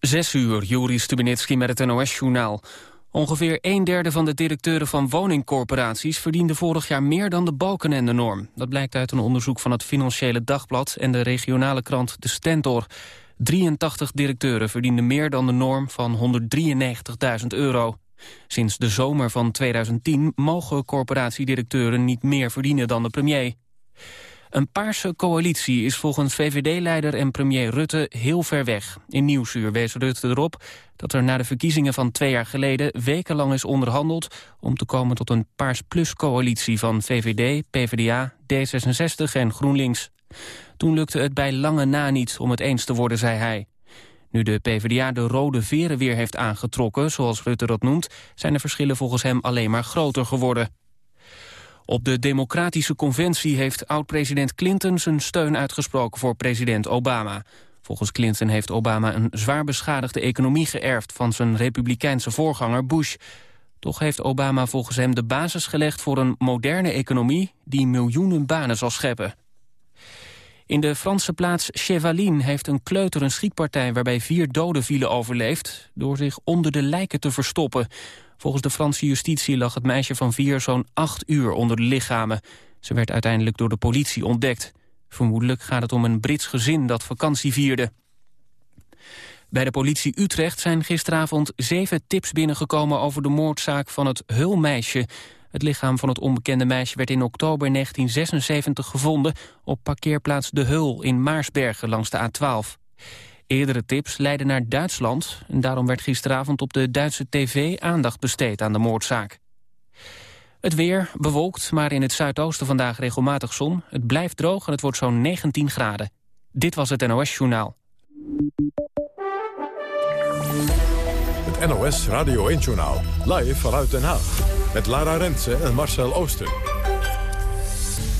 Zes uur, Juri Stubenitski met het NOS-journaal. Ongeveer een derde van de directeuren van woningcorporaties... verdiende vorig jaar meer dan de balkenende-norm. Dat blijkt uit een onderzoek van het Financiële Dagblad... en de regionale krant De Stentor. 83 directeuren verdienden meer dan de norm van 193.000 euro. Sinds de zomer van 2010 mogen corporatiedirecteuren niet meer verdienen dan de premier. Een paarse coalitie is volgens VVD-leider en premier Rutte heel ver weg. In Nieuwsuur wees Rutte erop dat er na de verkiezingen van twee jaar geleden wekenlang is onderhandeld om te komen tot een Paars Plus-coalitie van VVD, PvdA, D66 en GroenLinks. Toen lukte het bij lange na niet om het eens te worden, zei hij. Nu de PvdA de rode veren weer heeft aangetrokken, zoals Rutte dat noemt... zijn de verschillen volgens hem alleen maar groter geworden. Op de Democratische Conventie heeft oud-president Clinton zijn steun uitgesproken voor president Obama. Volgens Clinton heeft Obama een zwaar beschadigde economie geërfd van zijn republikeinse voorganger Bush. Toch heeft Obama volgens hem de basis gelegd voor een moderne economie die miljoenen banen zal scheppen. In de Franse plaats Chevaline heeft een kleuter een schietpartij waarbij vier doden vielen overleefd door zich onder de lijken te verstoppen. Volgens de Franse justitie lag het meisje van vier zo'n acht uur onder de lichamen. Ze werd uiteindelijk door de politie ontdekt. Vermoedelijk gaat het om een Brits gezin dat vakantie vierde. Bij de politie Utrecht zijn gisteravond zeven tips binnengekomen... over de moordzaak van het Hulmeisje. Het lichaam van het onbekende meisje werd in oktober 1976 gevonden... op parkeerplaats De Hul in Maarsbergen langs de A12. Eerdere tips leidden naar Duitsland... en daarom werd gisteravond op de Duitse tv aandacht besteed aan de moordzaak. Het weer bewolkt, maar in het zuidoosten vandaag regelmatig zon. Het blijft droog en het wordt zo'n 19 graden. Dit was het NOS Journaal. Het NOS Radio 1 Journaal. Live vanuit Den Haag. Met Lara Rensen en Marcel Ooster.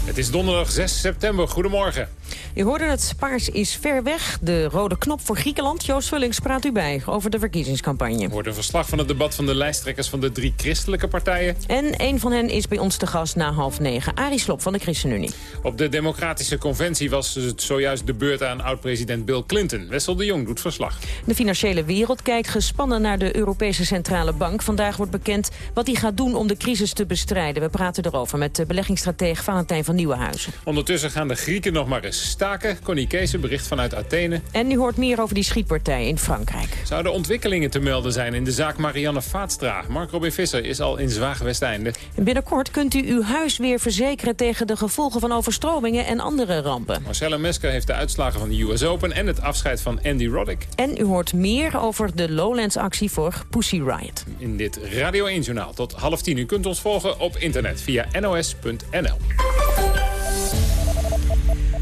Het is donderdag 6 september. Goedemorgen. Je hoorde het, paars is ver weg. De rode knop voor Griekenland. Joost Vullings praat u bij over de verkiezingscampagne. Er wordt een verslag van het debat van de lijsttrekkers van de drie christelijke partijen. En een van hen is bij ons te gast na half negen. Arie Slob van de ChristenUnie. Op de democratische conventie was het zojuist de beurt aan oud-president Bill Clinton. Wessel de Jong doet verslag. De financiële wereld kijkt gespannen naar de Europese Centrale Bank. Vandaag wordt bekend wat hij gaat doen om de crisis te bestrijden. We praten erover met de beleggingsstratege Valentijn van Nieuwenhuizen. Ondertussen gaan de Grieken nog maar eens staken. Connie Kees, bericht vanuit Athene. En u hoort meer over die schietpartij in Frankrijk. Zouden ontwikkelingen te melden zijn in de zaak Marianne Vaatstra? Mark Robin Visser is al in Zwaag-Westeinde. En binnenkort kunt u uw huis weer verzekeren tegen de gevolgen van overstromingen en andere rampen. Marcella Mesker heeft de uitslagen van de US Open en het afscheid van Andy Roddick. En u hoort meer over de Lowlands-actie voor Pussy Riot. In dit Radio 1-journaal tot half tien. U kunt ons volgen op internet via nos.nl.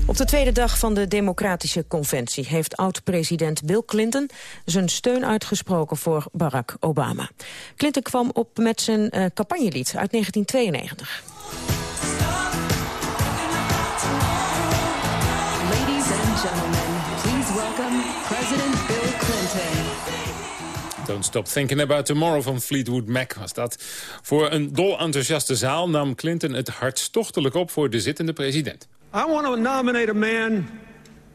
Op de tweede dag van de Democratische Conventie heeft oud-president Bill Clinton zijn steun uitgesproken voor Barack Obama. Clinton kwam op met zijn uh, campagnelied uit 1992. Ladies and gentlemen, please welcome President Bill Clinton. Don't Stop Thinking About Tomorrow van Fleetwood Mac was dat. Voor een dol enthousiaste zaal nam Clinton het hartstochtelijk op voor de zittende president. I want to nominate a man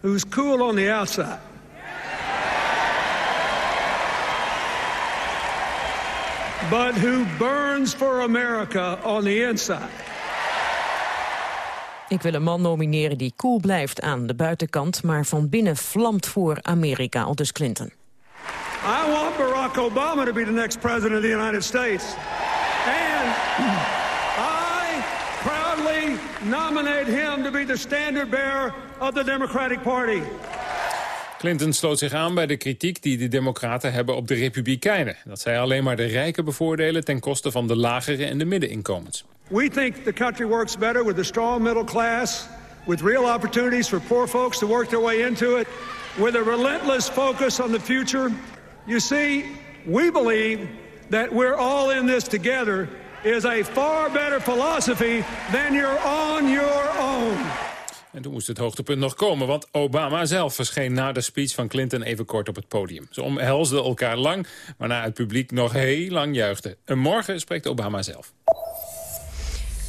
who's cool on the outside. But who burns for America on the inside. Ik wil een man nomineren die cool blijft aan de buitenkant... maar van binnen vlamt voor Amerika, aldus Clinton. I want Barack Obama to be the next president of the United States. And nominate him to be the standard bearer of the Democratic Party. Clinton sloot zich aan bij de kritiek die de democraten hebben op de republikeinen. Dat zij alleen maar de rijken bevoordelen ten koste van de lagere en de middeninkomens. We think the country works better with a strong middle class, with real opportunities for poor folks to work their way into it, with a relentless focus on the future. You see, we believe that we're all in this together is a far better philosophy than you're on your own. En toen moest het hoogtepunt nog komen, want Obama zelf verscheen na de speech van Clinton even kort op het podium. Ze omhelsden elkaar lang, waarna het publiek nog heel lang juichte. En morgen spreekt Obama zelf.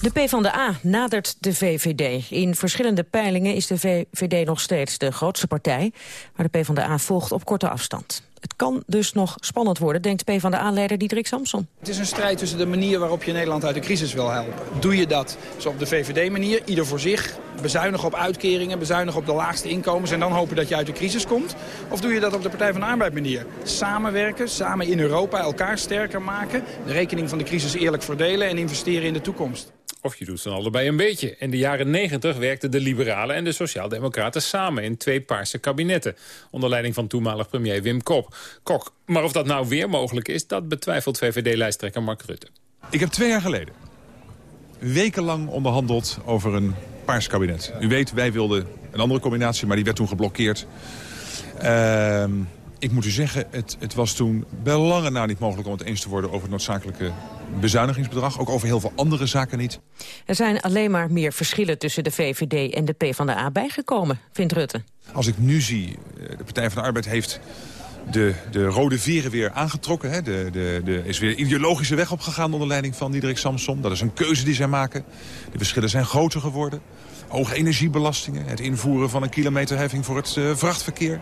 De PvdA nadert de VVD. In verschillende peilingen is de VVD nog steeds de grootste partij. Maar de PvdA volgt op korte afstand. Het kan dus nog spannend worden, denkt PvdA-leider Diederik Samson. Het is een strijd tussen de manier waarop je Nederland uit de crisis wil helpen. Doe je dat zo op de VVD-manier, ieder voor zich, bezuinigen op uitkeringen, bezuinigen op de laagste inkomens... en dan hopen dat je uit de crisis komt? Of doe je dat op de Partij van de Arbeid manier? Samenwerken, samen in Europa, elkaar sterker maken... de rekening van de crisis eerlijk verdelen en investeren in de toekomst. Of je doet ze allebei een beetje. In de jaren 90 werkten de liberalen en de sociaaldemocraten samen... in twee paarse kabinetten. Onder leiding van toenmalig premier Wim Kop. Kok. Maar of dat nou weer mogelijk is, dat betwijfelt VVD-lijsttrekker Mark Rutte. Ik heb twee jaar geleden wekenlang onderhandeld over een paars kabinet. U weet, wij wilden een andere combinatie, maar die werd toen geblokkeerd. Uh, ik moet u zeggen, het, het was toen bij lange na niet mogelijk om het eens te worden over het noodzakelijke bezuinigingsbedrag. Ook over heel veel andere zaken niet. Er zijn alleen maar meer verschillen tussen de VVD en de PvdA bijgekomen, vindt Rutte. Als ik nu zie, eh, de Partij van de Arbeid heeft de, de rode veren weer aangetrokken. Hè. De, de, de, is weer ideologische weg opgegaan onder leiding van Diederik Samsom. Dat is een keuze die zij maken. De verschillen zijn groter geworden. Hoge energiebelastingen, het invoeren van een kilometerheffing voor het uh, vrachtverkeer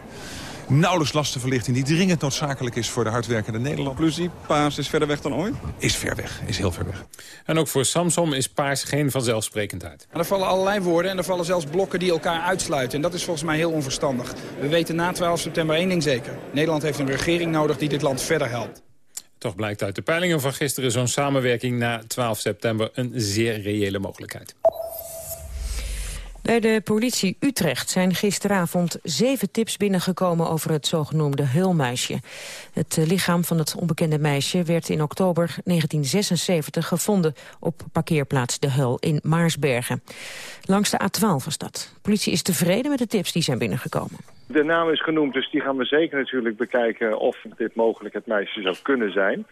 nauwelijks lastenverlichting die dringend noodzakelijk is voor de hardwerkende Nederland. Die paars is verder weg dan ooit? Is ver weg, is heel ver weg. En ook voor Samsung is paars geen vanzelfsprekendheid. En er vallen allerlei woorden en er vallen zelfs blokken die elkaar uitsluiten. En dat is volgens mij heel onverstandig. We weten na 12 september één ding zeker. Nederland heeft een regering nodig die dit land verder helpt. Toch blijkt uit de peilingen van gisteren zo'n samenwerking na 12 september een zeer reële mogelijkheid. Bij de politie Utrecht zijn gisteravond zeven tips binnengekomen over het zogenoemde Hulmeisje. Het lichaam van het onbekende meisje werd in oktober 1976 gevonden op parkeerplaats De Hul in Maarsbergen. Langs de A12 was dat. De politie is tevreden met de tips die zijn binnengekomen. De naam is genoemd, dus die gaan we zeker natuurlijk bekijken of dit mogelijk het meisje zou kunnen zijn.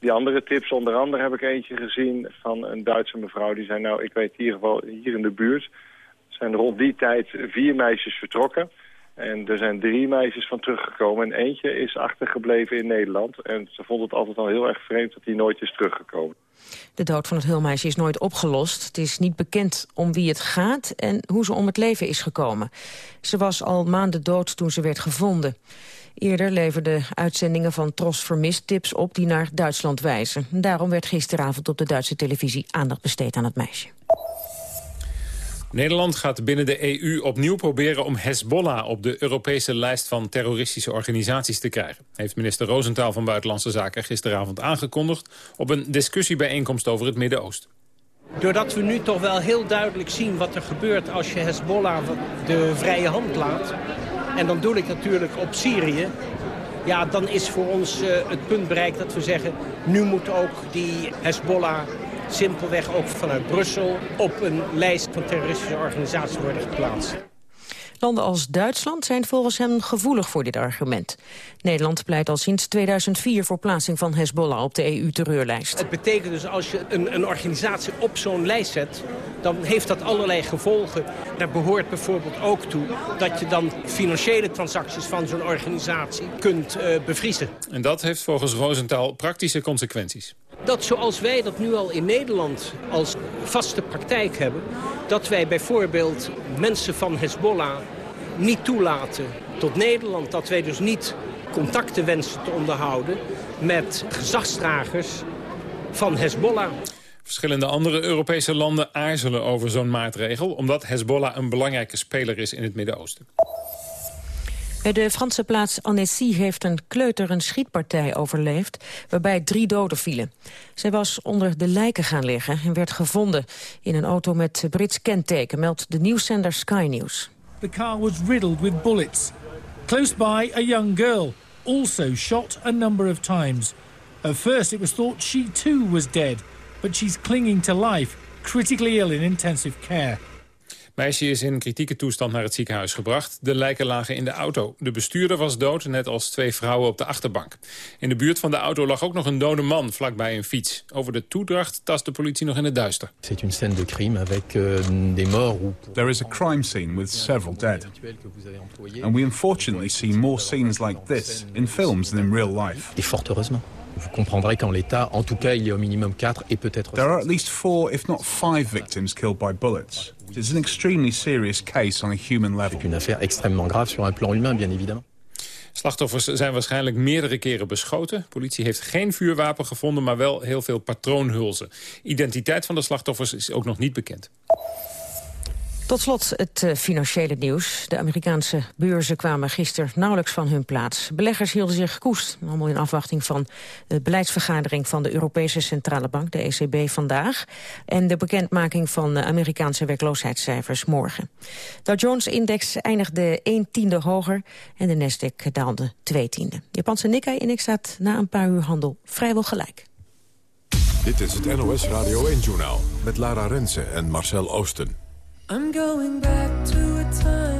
Die andere tips, onder andere heb ik eentje gezien van een Duitse mevrouw. Die zei, nou, ik weet in ieder geval hier in de buurt zijn rond die tijd vier meisjes vertrokken. En er zijn drie meisjes van teruggekomen. En eentje is achtergebleven in Nederland. En ze vond het altijd al heel erg vreemd dat hij nooit is teruggekomen. De dood van het hulmeisje is nooit opgelost. Het is niet bekend om wie het gaat en hoe ze om het leven is gekomen. Ze was al maanden dood toen ze werd gevonden. Eerder leverden uitzendingen van Tros Vermist tips op die naar Duitsland wijzen. Daarom werd gisteravond op de Duitse televisie aandacht besteed aan het meisje. Nederland gaat binnen de EU opnieuw proberen om Hezbollah op de Europese lijst van terroristische organisaties te krijgen. Heeft minister Rosenthal van Buitenlandse Zaken gisteravond aangekondigd op een discussiebijeenkomst over het Midden-Oosten. Doordat we nu toch wel heel duidelijk zien wat er gebeurt als je Hezbollah de vrije hand laat. En dan doe ik natuurlijk op Syrië. Ja, dan is voor ons uh, het punt bereikt dat we zeggen... nu moet ook die Hezbollah simpelweg ook vanuit Brussel op een lijst van terroristische organisaties worden geplaatst. Landen als Duitsland zijn volgens hem gevoelig voor dit argument. Nederland pleit al sinds 2004 voor plaatsing van Hezbollah op de EU-terreurlijst. Het betekent dus als je een, een organisatie op zo'n lijst zet... dan heeft dat allerlei gevolgen. Daar behoort bijvoorbeeld ook toe dat je dan financiële transacties van zo'n organisatie kunt uh, bevriezen. En dat heeft volgens Rosenthal praktische consequenties dat zoals wij dat nu al in Nederland als vaste praktijk hebben... dat wij bijvoorbeeld mensen van Hezbollah niet toelaten tot Nederland. Dat wij dus niet contacten wensen te onderhouden met gezagsdragers van Hezbollah. Verschillende andere Europese landen aarzelen over zo'n maatregel... omdat Hezbollah een belangrijke speler is in het Midden-Oosten. De Franse plaats Annecy heeft een kleuter een schietpartij overleefd... waarbij drie doden vielen. Zij was onder de lijken gaan liggen en werd gevonden... in een auto met Brits kenteken, meldt de nieuwszender Sky News. The car was riddled with bullets. Close by, a young girl, also shot a number of times. At first it was thought she too was dead... but she's clinging to life, critically ill in intensive care. Meisje is in kritieke toestand naar het ziekenhuis gebracht. De lijken lagen in de auto. De bestuurder was dood, net als twee vrouwen op de achterbank. In de buurt van de auto lag ook nog een dode man vlakbij een fiets. Over de toedracht tast de politie nog in het duister. C'est une scène de crime avec euh, des morts. There is a crime scene with several dead. And we unfortunately see more scenes like this in films than in real life. Et fort heureusement. Vous comprendrez qu'en l'état, en tout cas, il y a au minimum 4 et peut-être There are at least 4 if not 5 victims killed by bullets. It's an extremely serious case on a human level. C'est une affaire extrêmement grave sur un plan humain bien évidemment. Slachtoffers zijn waarschijnlijk meerdere keren beschoten. De politie heeft geen vuurwapen gevonden, maar wel heel veel patroonhulzen. Identiteit van de slachtoffers is ook nog niet bekend. Tot slot het eh, financiële nieuws. De Amerikaanse beurzen kwamen gisteren nauwelijks van hun plaats. Beleggers hielden zich koest, allemaal in afwachting van de beleidsvergadering van de Europese Centrale Bank, de ECB, vandaag. En de bekendmaking van de Amerikaanse werkloosheidscijfers morgen. Dow Jones-index eindigde 1 tiende hoger en de Nasdaq daalde 2 tiende. Japanse Nikkei-index staat na een paar uur handel vrijwel gelijk. Dit is het NOS Radio 1-journaal met Lara Rensen en Marcel Oosten. I'm going back to a time.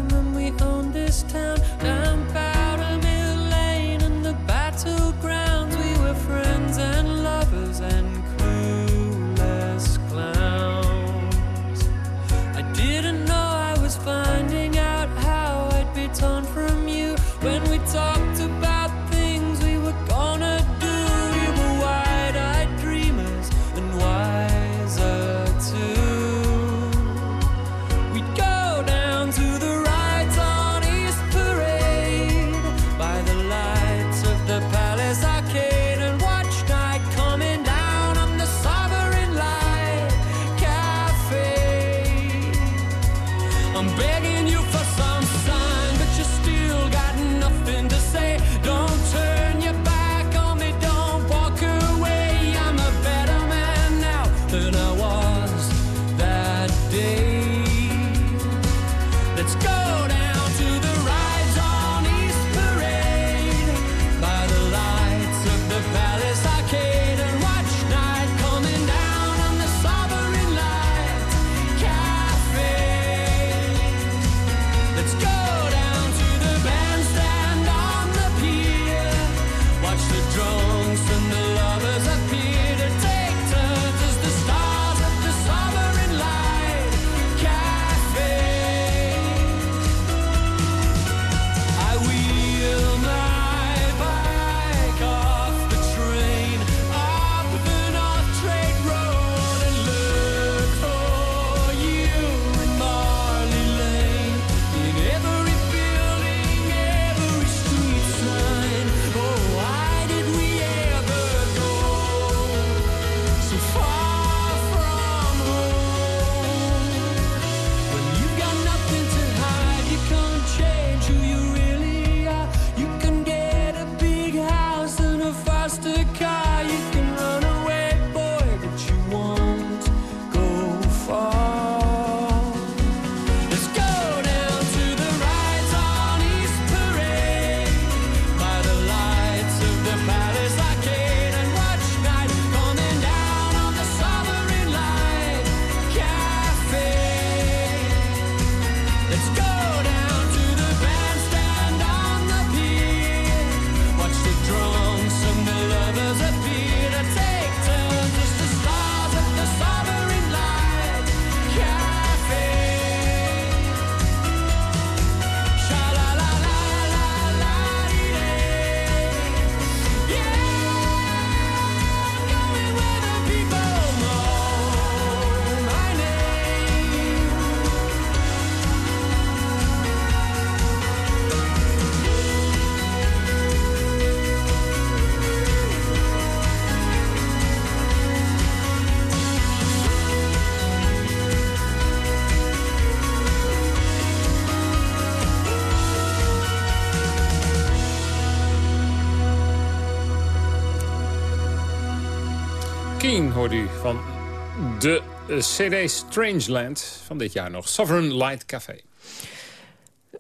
CD Strangeland van dit jaar nog. Sovereign Light Café.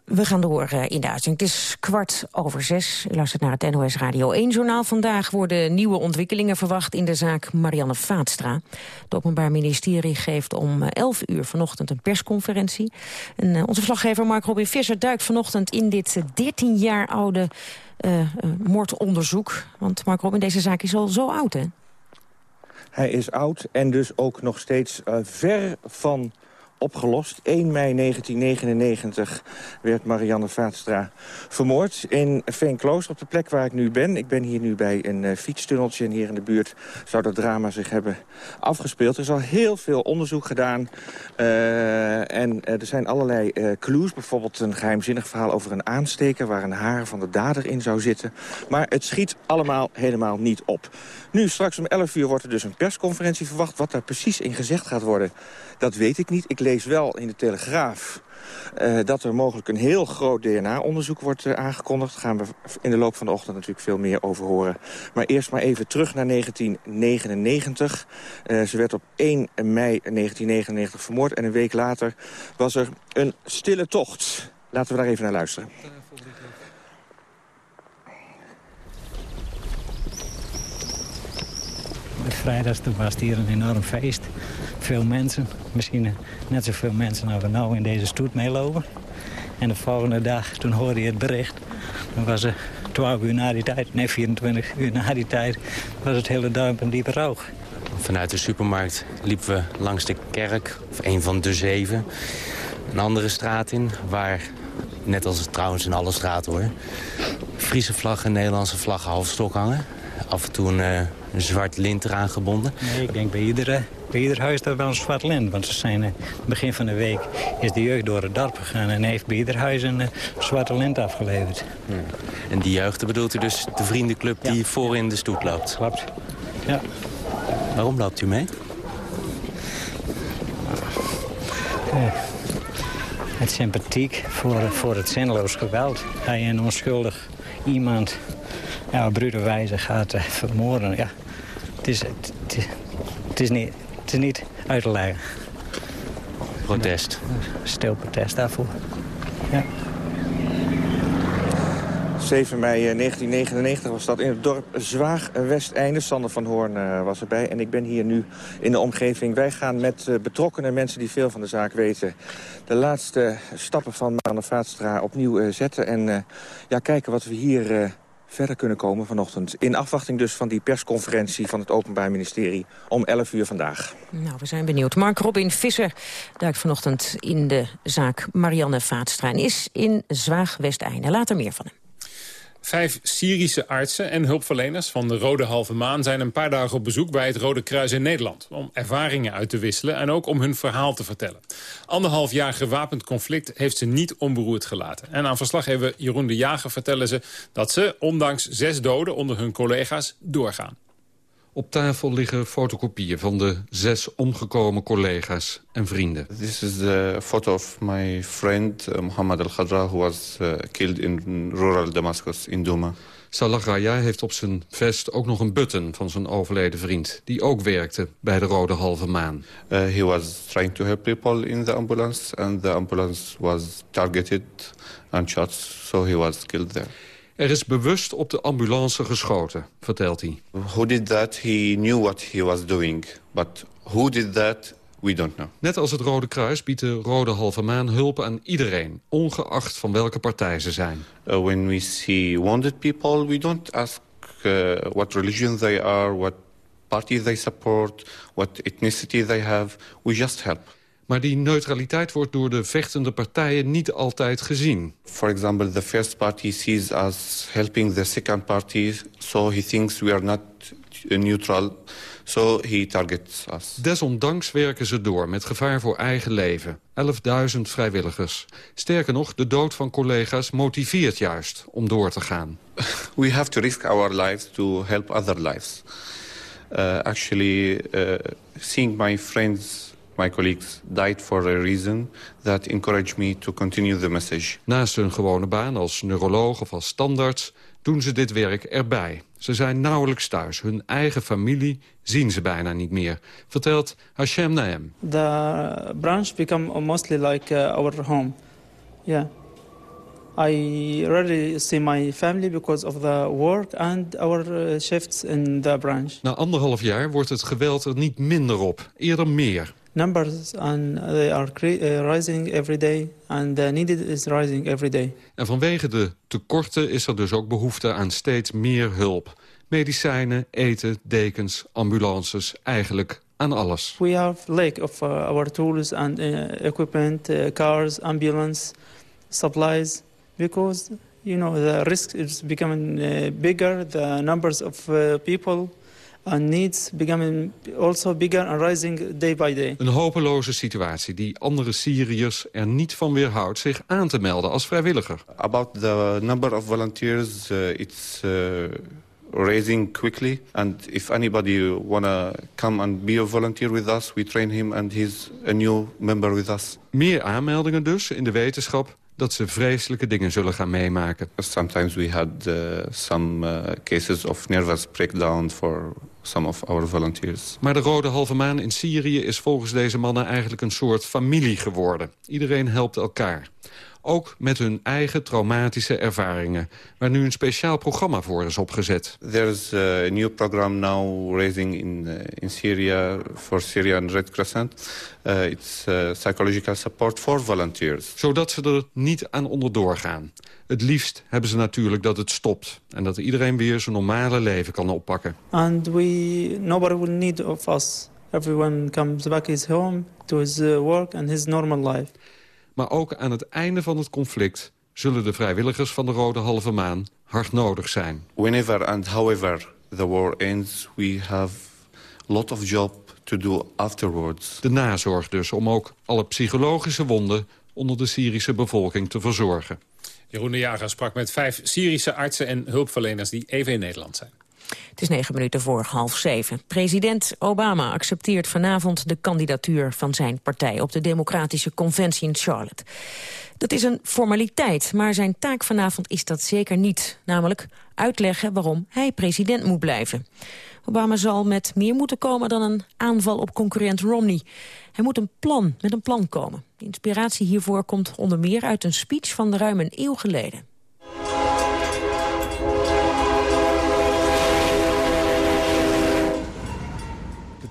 We gaan door eh, in de. Het is kwart over zes. U luistert naar het NOS Radio 1-journaal. Vandaag worden nieuwe ontwikkelingen verwacht in de zaak Marianne Vaatstra. Het Openbaar Ministerie geeft om eh, 11 uur vanochtend een persconferentie. En eh, onze verslaggever Mark Robin Visser duikt vanochtend in dit 13 jaar oude uh, moordonderzoek. Want Mark Robin, deze zaak is al zo oud, hè? Hij is oud en dus ook nog steeds eh, ver van opgelost. 1 mei 1999 werd Marianne Vaatstra vermoord in Veenklooster op de plek waar ik nu ben. Ik ben hier nu bij een uh, fietstunneltje en hier in de buurt zou dat drama zich hebben afgespeeld. Er is al heel veel onderzoek gedaan uh, en uh, er zijn allerlei clues. Bijvoorbeeld een geheimzinnig verhaal over een aansteker waar een haar van de dader in zou zitten. Maar het schiet allemaal helemaal niet op. Nu, straks om 11 uur wordt er dus een persconferentie verwacht. Wat daar precies in gezegd gaat worden, dat weet ik niet. Lees wel in de Telegraaf uh, dat er mogelijk een heel groot DNA-onderzoek wordt uh, aangekondigd. Daar gaan we in de loop van de ochtend natuurlijk veel meer over horen. Maar eerst maar even terug naar 1999. Uh, ze werd op 1 mei 1999 vermoord en een week later was er een stille tocht. Laten we daar even naar luisteren. Vrijdags toen was het hier een enorm feest. Veel mensen, misschien net zoveel mensen als we nou in deze stoet meelopen. En de volgende dag, toen hoorde je het bericht. Dan was het 12 uur na die tijd, nee 24 uur na die tijd, was het hele duim een diepe rook. Vanuit de supermarkt liepen we langs de kerk, of een van de zeven. Een andere straat in, waar, net als trouwens in alle straten hoor... Friese vlag en Nederlandse vlag half stok hangen. Af en toe een, uh, een zwart lint eraan gebonden. Nee, ik denk bij iedere, bij ieder huis dat wel een zwart lint. Want ze zijn, uh, begin van de week is de jeugd door het dorp gegaan... en heeft bij ieder huis een uh, zwarte lint afgeleverd. Hmm. En die jeugd bedoelt u dus de vriendenclub ja. die voor in de stoet loopt? Klopt, ja. Waarom loopt u mee? het sympathiek voor, voor het zinloos geweld. Hij een onschuldig iemand ja, brute wijze gaat uh, vermoorden. Ja, het, is, het, het, het, is niet, het is niet uit te leggen. Protest. Stil protest daarvoor. Ja. 7 mei 1999 was dat in het dorp Zwaag Westeinde. Sander van Hoorn uh, was erbij en ik ben hier nu in de omgeving. Wij gaan met uh, betrokkenen, mensen die veel van de zaak weten... de laatste stappen van Marianne Vaatstra opnieuw zetten... en ja, kijken wat we hier verder kunnen komen vanochtend. In afwachting dus van die persconferentie van het Openbaar Ministerie om 11 uur vandaag. Nou, we zijn benieuwd. Mark Robin Visser duikt vanochtend in de zaak Marianne Vaatstra... en is in Zwaag-Westeinde. Later meer van hem. Vijf Syrische artsen en hulpverleners van de Rode Halve Maan... zijn een paar dagen op bezoek bij het Rode Kruis in Nederland... om ervaringen uit te wisselen en ook om hun verhaal te vertellen. Anderhalf jaar gewapend conflict heeft ze niet onberoerd gelaten. En aan verslaggever Jeroen de Jager vertellen ze... dat ze, ondanks zes doden onder hun collega's, doorgaan. Op tafel liggen fotocopieën van de zes omgekomen collega's en vrienden. This is the photo of my friend uh, Mohammed al-Khadra... who was uh, killed in rural Damascus, in Douma. Salah Raya heeft op zijn vest ook nog een button van zijn overleden vriend... die ook werkte bij de Rode Halve Maan. Uh, he was trying to help people in the ambulance... and the ambulance was targeted and shot, so he was killed there. Er is bewust op de ambulance geschoten, vertelt hij. Who did that? He knew what he was doing. But who did that? We don't know. Net als het Rode Kruis biedt de Rode Halve Maan hulp aan iedereen... ongeacht van welke partij ze zijn. Uh, when we see wounded people, we don't ask uh, what religion they are... what party they support, what ethnicity they have. We just help. Maar die neutraliteit wordt door de vechtende partijen niet altijd gezien. For example, the first party sees us helping the second party, so he thinks we are not neutral, so he targets us. Desondanks werken ze door met gevaar voor eigen leven. 11.000 vrijwilligers. Sterker nog, de dood van collega's motiveert juist om door te gaan. We have to risk our lives to help other lives. Uh, actually, uh, seeing my friends my colleagues died for a reason that encouraged me to continue the message. Naast hun gewone baan als neuroloog of als standaards doen ze dit werk erbij. Ze zijn nauwelijks thuis. Hun eigen familie zien ze bijna niet meer, vertelt Hashem Naem. The branch become mostly like uh, our home. Yeah. I rarely see my family because of the work and our uh, shifts in the branch. Na anderhalf jaar wordt het geweld er niet minder op, eerder meer numbers and they are uh, rising every day and the need is rising every day. En vanwege de tekorten is er dus ook behoefte aan steeds meer hulp. Medicijnen, eten, dekens, ambulances, eigenlijk aan alles. We have lack of uh, our tools and uh, equipment, cars, ambulance, supplies, because you know the risk is becoming bigger. The numbers of people and needs becoming also bigger and rising day by day. Een hopeloze situatie die andere Syriërs er niet van weerhoudt zich aan te melden als vrijwilliger. About the number of volunteers, uh, it's uh, raising quickly. And if anybody wanna come and be a volunteer with us, we train him and he's a new member with us. Meer aanmeldingen dus in de wetenschap dat ze vreselijke dingen zullen gaan meemaken. Sometimes we had uh, some uh, cases of nervous breakdown for some of our volunteers. Maar de Rode Halve Maan in Syrië is volgens deze mannen eigenlijk een soort familie geworden. Iedereen helpt elkaar. Ook met hun eigen traumatische ervaringen, waar nu een speciaal programma voor is opgezet. There's a new program now raising in, uh, in Syria for Syrian Red Crescent. Uh, it's uh, psychological support for volunteers. Zodat ze er niet aan onderdoor gaan. Het liefst hebben ze natuurlijk dat het stopt. En dat iedereen weer zijn normale leven kan oppakken. And we, nobody will need of us. Everyone comes back his home, to his uh, work and his normal life. Maar ook aan het einde van het conflict zullen de vrijwilligers van de Rode Halve Maan hard nodig zijn. Whenever and however the war ends, we have a lot of job to do afterwards. De nazorg dus, om ook alle psychologische wonden onder de Syrische bevolking te verzorgen. Jeroen de Jager sprak met vijf Syrische artsen en hulpverleners die even in Nederland zijn. Het is negen minuten voor half zeven. President Obama accepteert vanavond de kandidatuur van zijn partij... op de Democratische Conventie in Charlotte. Dat is een formaliteit, maar zijn taak vanavond is dat zeker niet. Namelijk uitleggen waarom hij president moet blijven. Obama zal met meer moeten komen dan een aanval op concurrent Romney. Hij moet een plan, met een plan komen. De inspiratie hiervoor komt onder meer uit een speech van ruim een eeuw geleden.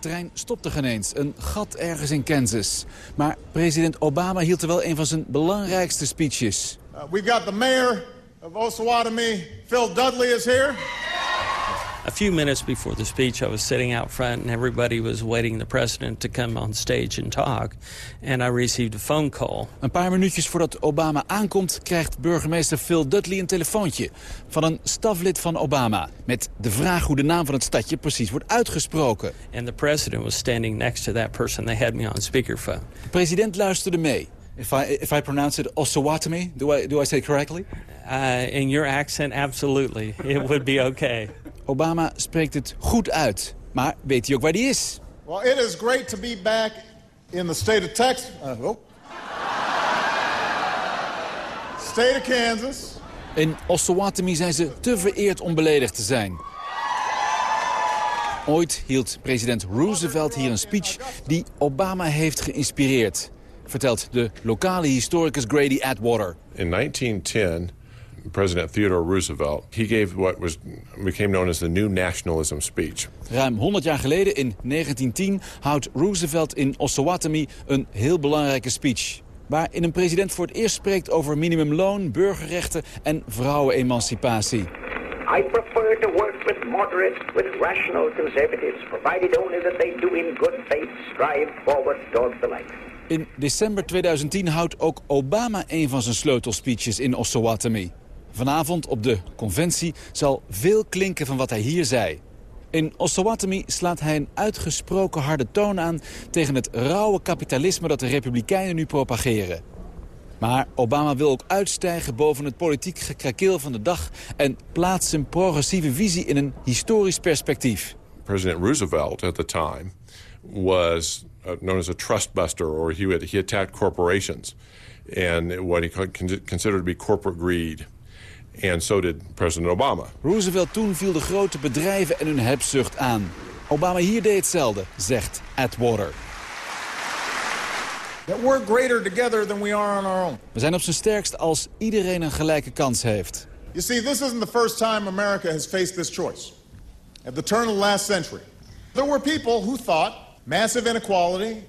Trein stopte geen een gat ergens in Kansas. Maar president Obama hield er wel een van zijn belangrijkste speeches. Uh, we've got the mayor of Osawatomie, Phil Dudley is here. A few minutes before the speech, I was sitting out front and everybody was waiting the president to come on stage and talk. And I received a phone call. Een paar minuutjes voordat Obama aankomt, krijgt burgemeester Phil Dudley een telefoontje van een staflid van Obama. Met de vraag hoe de naam van het stadje precies wordt uitgesproken. And the president was standing next to that person. They had me on speakerphone. De president luisterde mee. If I, if I pronounce it Osawatomie, do I, do I say correctly? Uh, in your accent, absolutely. It would be okay. Obama spreekt het goed uit. Maar weet hij ook waar hij is? Well, it is great to be back in the state of Texas. Uh, oh. State of Kansas. In Osawatomie zijn ze te vereerd om beledigd te zijn. Ooit hield president Roosevelt hier een speech die Obama heeft geïnspireerd. Vertelt de lokale historicus Grady Atwater. In 1910, President Theodore Roosevelt, he gave what was became known as the New Nationalism speech. Ruim 100 jaar geleden, in 1910, houdt Roosevelt in Osawatomie een heel belangrijke speech. Waarin een president voor het eerst spreekt over minimumloon, burgerrechten en vrouwenemancipatie. I prefer to work with moderates, with rational conservatives, provided only that they do in good faith strive forward towards the light. In december 2010 houdt ook Obama een van zijn sleutelspeeches in Osawatomie. Vanavond op de conventie zal veel klinken van wat hij hier zei. In Osawatomie slaat hij een uitgesproken harde toon aan... tegen het rauwe kapitalisme dat de Republikeinen nu propageren. Maar Obama wil ook uitstijgen boven het politiek gekrakeel van de dag... en plaatst zijn progressieve visie in een historisch perspectief. President Roosevelt at the time was uh, known as a trust buster, or he, he attacked corporations and what he considered to be corporate greed. And so did President Obama. Roosevelt toen viel de grote bedrijven en hun hebzucht aan. Obama hier deed hetzelfde, zegt Atwater. That we're greater together than we are on our own. We zijn op zijn sterkst als iedereen een gelijke kans heeft. You see, this isn't the first time America has faced this choice. At the turn of the last century, there were people who thought massive inequality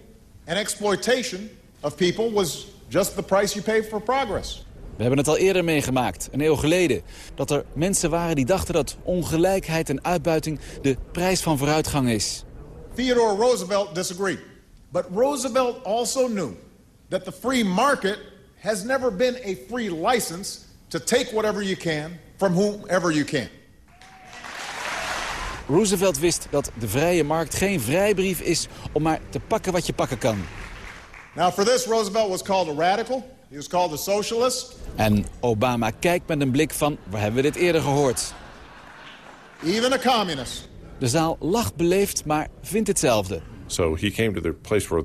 and exploitation of people was just the price you pay for progress. We hebben het al eerder meegemaakt, een eeuw geleden. Dat er mensen waren die dachten dat ongelijkheid en uitbuiting de prijs van vooruitgang is. Theodore Roosevelt disagreed. But Roosevelt also knew that the free market has never been a free license to take whatever you can from whomever you can. Roosevelt wist dat de vrije markt geen vrijbrief is om maar te pakken wat je pakken kan. Now for this, Roosevelt was called a radical. He was called a socialist. En Obama kijkt met een blik van, waar hebben we dit eerder gehoord? Even a communist. De zaal lacht beleefd, maar vindt hetzelfde. So he came to the place where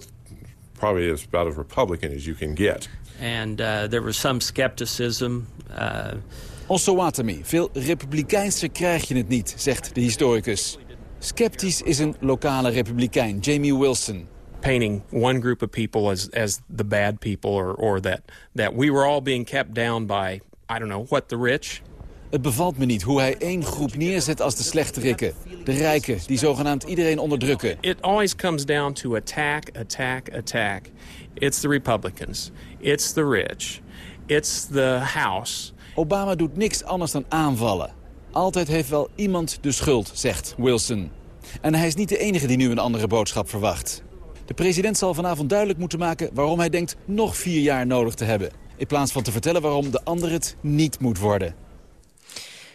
probably is about as Republican as you can get. And uh, there was some skepticism. Uh, Osawatomie, veel republikeinser krijg je het niet, zegt de historicus. Sceptisch is een lokale republikein, Jamie Wilson. Painting one group of people as as the bad people or or that that we were all being kept down by I don't know what the rich. Het bevalt me niet hoe hij één groep neerzet als de slechterikken. De rijken, die zogenaamd iedereen onderdrukken. It always comes down to attack, attack, attack. It's the Republicans. It's the rich. It's the House. Obama doet niks anders dan aanvallen. Altijd heeft wel iemand de schuld, zegt Wilson. En hij is niet de enige die nu een andere boodschap verwacht. De president zal vanavond duidelijk moeten maken waarom hij denkt nog vier jaar nodig te hebben. In plaats van te vertellen waarom de ander het niet moet worden.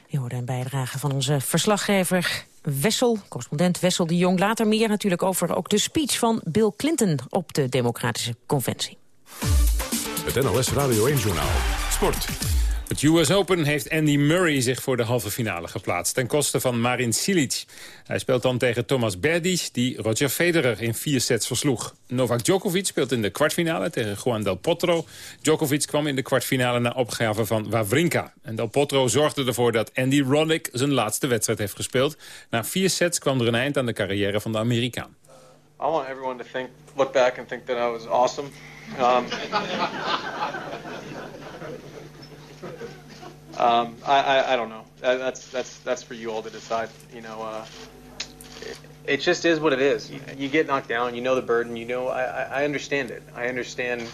Je hoorde een bijdrage van onze verslaggever Wessel, correspondent Wessel de Jong. Later meer natuurlijk over ook de speech van Bill Clinton op de Democratische Conventie. Het NOS Radio 1-journaal. Sport. Het US Open heeft Andy Murray zich voor de halve finale geplaatst... ten koste van Marin Cilic. Hij speelt dan tegen Thomas Berdych, die Roger Federer in vier sets versloeg. Novak Djokovic speelt in de kwartfinale tegen Juan Del Potro. Djokovic kwam in de kwartfinale na opgave van Wawrinka. En Del Potro zorgde ervoor dat Andy Roddick zijn laatste wedstrijd heeft gespeeld. Na vier sets kwam er een eind aan de carrière van de Amerikaan. I want everyone to think, look back and think that I was awesome. Um, um, I, I, I don't know. That, that's that's that's for you all to decide. You know, uh, it, it just is what it is. You, you get knocked down. You know the burden. You know, I, I I understand it. I understand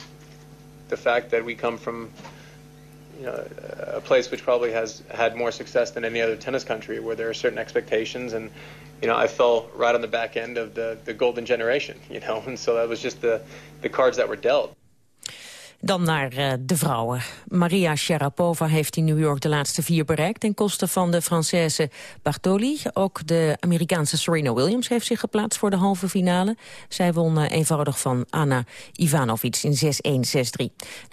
the fact that we come from you know, a place which probably has had more success than any other tennis country, where there are certain expectations, and you know, I fell right on the back end of the the golden generation, you know, and so that was just the the cards that were dealt. Dan naar uh, de vrouwen. Maria Sharapova heeft in New York de laatste vier bereikt... ten koste van de Française Bartoli. Ook de Amerikaanse Serena Williams heeft zich geplaatst voor de halve finale. Zij won uh, eenvoudig van Anna Ivanovic in 6-1, 6-3. Nou,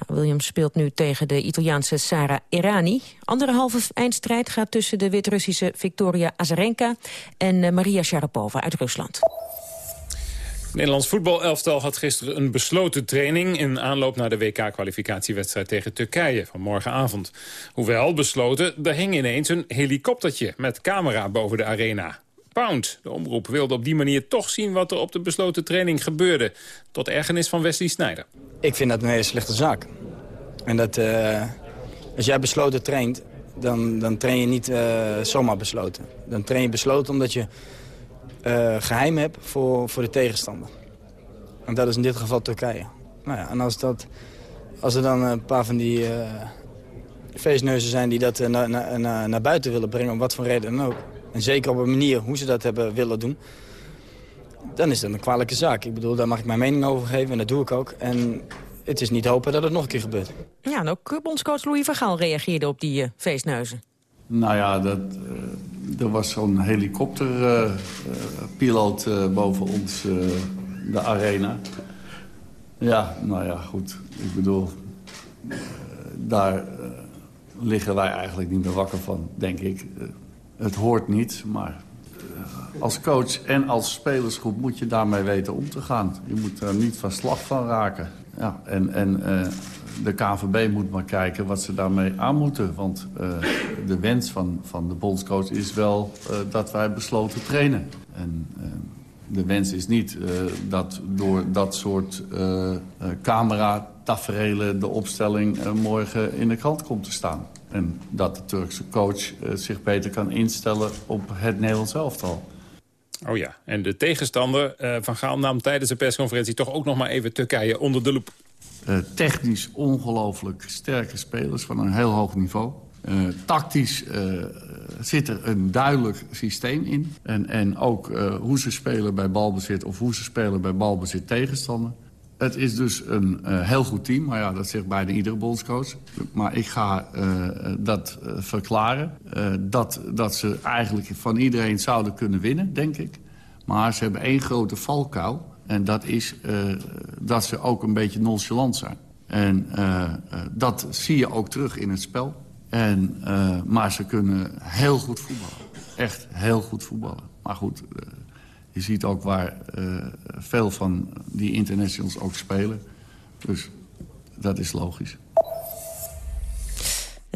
Williams speelt nu tegen de Italiaanse Sara Errani. Andere halve eindstrijd gaat tussen de Wit-Russische Victoria Azarenka... en uh, Maria Sharapova uit Rusland. Nederlands voetbalelftal had gisteren een besloten training... in aanloop naar de WK-kwalificatiewedstrijd tegen Turkije van morgenavond. Hoewel besloten, er hing ineens een helikoptertje met camera boven de arena. Pound, de omroep, wilde op die manier toch zien wat er op de besloten training gebeurde. Tot ergernis van Wesley Sneijder. Ik vind dat een hele slechte zaak. En dat uh, als jij besloten traint, dan, dan train je niet uh, zomaar besloten. Dan train je besloten omdat je uh, geheim heb voor, voor de tegenstander. En dat is in dit geval Turkije. Nou ja, en als, dat, als er dan een paar van die uh, feestneuzen zijn die dat uh, na, na, na, naar buiten willen brengen, om wat voor reden dan ook. En zeker op een manier hoe ze dat hebben willen doen. Dan is dat een kwalijke zaak. Ik bedoel, daar mag ik mijn mening over geven en dat doe ik ook. En het is niet hopen dat het nog een keer gebeurt. Ja, en ook bondscoach Louis van Gaal reageerde op die feestneuzen. Nou ja, dat, er was zo'n helikopterpiloot uh, uh, boven ons, de arena. Ja, nou ja, goed. Ik bedoel, daar liggen wij eigenlijk niet meer wakker van, denk ik. het hoort niet, maar als coach en als spelersgroep moet je daarmee weten om te gaan. Je moet er niet van slag van raken. Ja, en... en de KVB moet maar kijken wat ze daarmee aan moeten. Want uh, de wens van, van de bondscoach is wel uh, dat wij besloten trainen. En uh, de wens is niet dat door dat soort camera-taferelen... de opstelling morgen in de krant komt te staan. En dat de Turkse coach zich beter kan instellen op het Nederlands elftal. Oh ja, en de tegenstander van Gaal nam tijdens de persconferentie... toch ook nog maar even Turkije onder de loep. Uh, technisch ongelooflijk sterke spelers van een heel hoog niveau. Uh, tactisch uh, zit er een duidelijk systeem in. En, en ook hoe ze spelen bij balbezit of hoe ze spelen bij balbezit tegenstander. Het is dus een heel goed team, maar ja, dat zegt bijna iedere bondscoach. Maar ik ga dat verklaren. dat, dat ze eigenlijk van iedereen zouden kunnen winnen, denk ik. Maar ze hebben één grote valkuil. En dat is dat ze ook een beetje nonchalant zijn. En dat zie je ook terug in het spel. En, maar ze kunnen heel goed voetballen. Echt heel goed voetballen. Maar goed, je ziet ook waar veel van die internationals ook spelen. Dus dat is logisch.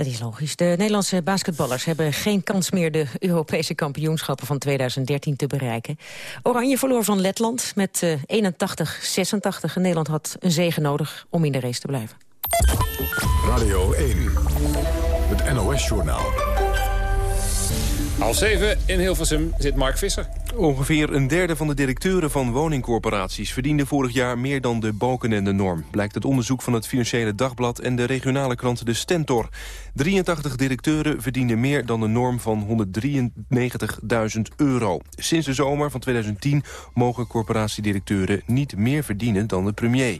Dat is logisch. De Nederlandse basketballers hebben geen kans meer... de Europese kampioenschappen van 2013 te bereiken. Oranje verloor van Letland met 81-86. Nederland had een zege nodig om in de race te blijven. Radio 1. Het NOS-journaal. Half zeven in Hilversum zit Mark Visser. Ongeveer een derde van de directeuren van woningcorporaties... verdiende vorig jaar meer dan de balken en de norm. Blijkt het onderzoek van het Financiële Dagblad... en de regionale krant De Stentor. 83 directeuren verdienen meer dan de norm van 193.000 euro. Sinds de zomer van 2010 mogen corporatiedirecteuren... niet meer verdienen dan de premier.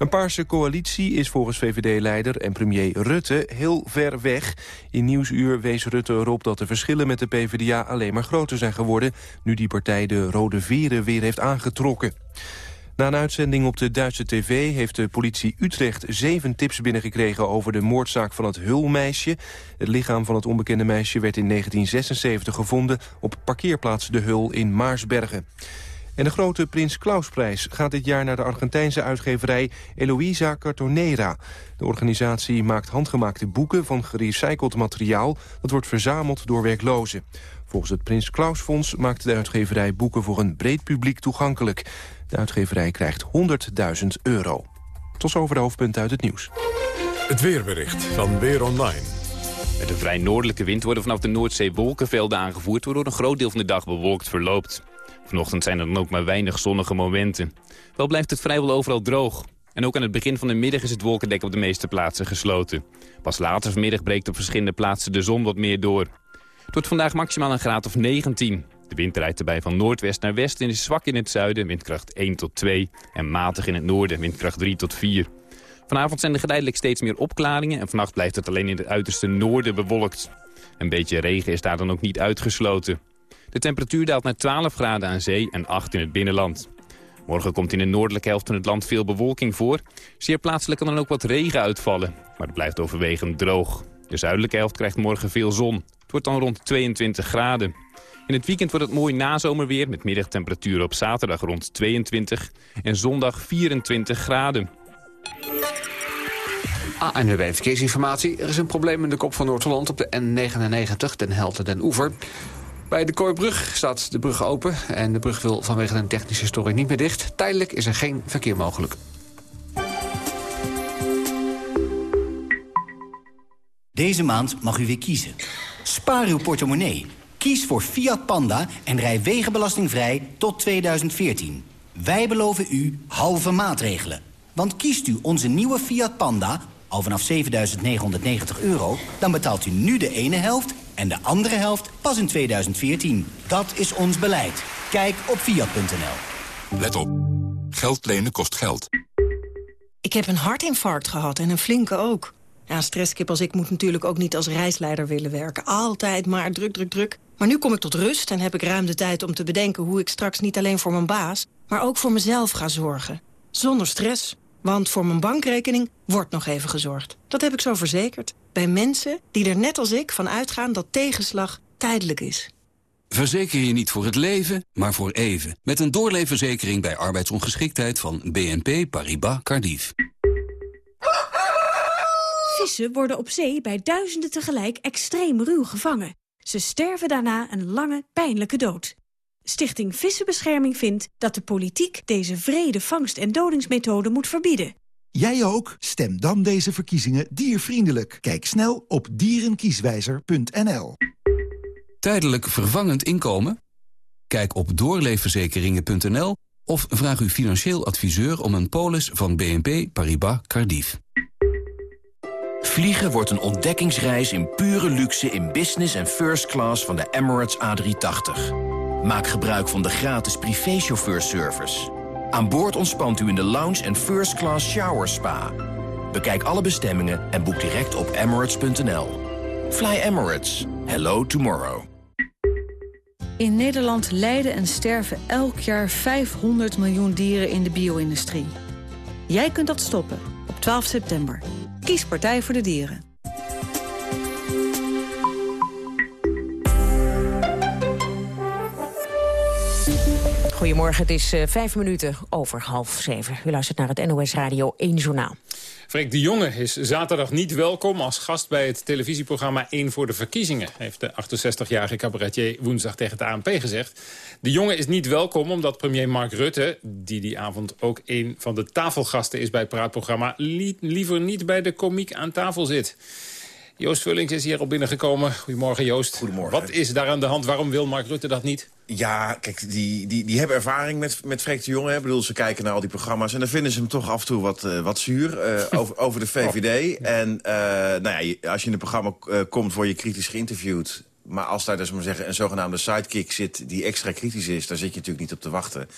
Een paarse coalitie is volgens VVD-leider en premier Rutte heel ver weg. In Nieuwsuur wees Rutte erop dat de verschillen met de PvdA alleen maar groter zijn geworden... nu die partij de rode veren weer heeft aangetrokken. Na een uitzending op de Duitse tv heeft de politie Utrecht zeven tips binnengekregen over de moordzaak van het Hulmeisje. Het lichaam van het onbekende meisje werd in 1976 gevonden op parkeerplaats De Hul in Maarsbergen. En de grote Prins Klausprijs gaat dit jaar naar de Argentijnse uitgeverij Eloisa Cartonera. De organisatie maakt handgemaakte boeken van gerecycled materiaal... dat wordt verzameld door werklozen. Volgens het Prins Klaus Fonds maakt de uitgeverij boeken voor een breed publiek toegankelijk. De uitgeverij krijgt 100.000 euro. Tot zover de hoofdpunten uit het nieuws. Het weerbericht van Weer Online. Met een vrij noordelijke wind worden vanaf de Noordzee wolkenvelden aangevoerd... waardoor een groot deel van de dag bewolkt verloopt. Vanochtend zijn er dan ook maar weinig zonnige momenten. Wel blijft het vrijwel overal droog. En ook aan het begin van de middag is het wolkendek op de meeste plaatsen gesloten. Pas later vanmiddag breekt op verschillende plaatsen de zon wat meer door. Het wordt vandaag maximaal een graad of 19. De wind draait erbij van noordwest naar west en is zwak in het zuiden, windkracht 1 tot 2. En matig in het noorden, windkracht 3 tot 4. Vanavond zijn er geleidelijk steeds meer opklaringen... en vannacht blijft het alleen in het uiterste noorden bewolkt. Een beetje regen is daar dan ook niet uitgesloten. De temperatuur daalt naar 12 graden aan zee en 8 in het binnenland. Morgen komt in de noordelijke helft van het land veel bewolking voor. Zeer plaatselijk kan dan ook wat regen uitvallen, maar het blijft overwegend droog. De zuidelijke helft krijgt morgen veel zon. Het wordt dan rond 22 graden. In het weekend wordt het mooi nazomerweer met middagtemperaturen op zaterdag rond 22 en zondag 24 graden. ANWB Verkeersinformatie. Er is een probleem in de kop van Noord-Holland op de N99, Den Helte den Oever. Bij de Kooibrug staat de brug open en de brug wil vanwege een technische storing niet meer dicht. Tijdelijk is er geen verkeer mogelijk. Deze maand mag u weer kiezen. Spaar uw portemonnee. Kies voor Fiat Panda en rij wegenbelastingvrij tot 2014. Wij beloven u halve maatregelen. Want kiest u onze nieuwe Fiat Panda, al vanaf 7.990 euro... dan betaalt u nu de ene helft en de andere helft pas in 2014. Dat is ons beleid. Kijk op Fiat.nl. Let op. Geld lenen kost geld. Ik heb een hartinfarct gehad en een flinke ook. Ja, stresskip als ik moet natuurlijk ook niet als reisleider willen werken. Altijd maar druk, druk, druk. Maar nu kom ik tot rust en heb ik ruim de tijd om te bedenken... hoe ik straks niet alleen voor mijn baas, maar ook voor mezelf ga zorgen. Zonder stress. Want voor mijn bankrekening wordt nog even gezorgd. Dat heb ik zo verzekerd. Bij mensen die er net als ik van uitgaan dat tegenslag tijdelijk is. Verzeker je niet voor het leven, maar voor even. Met een doorleefverzekering bij arbeidsongeschiktheid van BNP Paribas Cardiff. Vissen worden op zee bij duizenden tegelijk extreem ruw gevangen. Ze sterven daarna een lange, pijnlijke dood. Stichting Vissenbescherming vindt dat de politiek deze vrede vangst- en dodingsmethode moet verbieden. Jij ook? Stem dan deze verkiezingen diervriendelijk. Kijk snel op dierenkieswijzer.nl. Tijdelijk vervangend inkomen? Kijk op doorleefverzekeringen.nl of vraag uw financieel adviseur om een polis van BNP Paribas Cardiff. Vliegen wordt een ontdekkingsreis in pure luxe in business en first class van de Emirates A380. Maak gebruik van de gratis privéchauffeurservice. Aan boord ontspant u in de lounge en first class shower spa. Bekijk alle bestemmingen en boek direct op emirates.nl. Fly Emirates. Hello tomorrow. In Nederland lijden en sterven elk jaar 500 miljoen dieren in de bio-industrie. Jij kunt dat stoppen op 12 september. Kies Partij voor de Dieren. Goedemorgen, het is uh, vijf minuten over half zeven. U luistert naar het NOS Radio 1 Journaal. Freek de Jonge is zaterdag niet welkom als gast bij het televisieprogramma 1 voor de verkiezingen, heeft de 68-jarige cabaretier woensdag tegen het ANP gezegd. De Jonge is niet welkom omdat premier Mark Rutte, die die avond ook een van de tafelgasten is bij het praatprogramma, li liever niet bij de komiek aan tafel zit. Joost Vullings is hier al binnengekomen. Goedemorgen Joost. Goedemorgen. Wat is daar aan de hand? Waarom wil Mark Rutte dat niet? Ja, kijk, die, die, die hebben ervaring met, met Freek de Jonge. Ik bedoel, ze kijken naar al die programma's... en dan vinden ze hem toch af en toe wat, uh, wat zuur uh, over, over de VVD. Oh. En uh, nou ja, als je in een programma komt, word je kritisch geïnterviewd. Maar als daar dus maar zeggen, een zogenaamde sidekick zit die extra kritisch is... daar zit je natuurlijk niet op te wachten.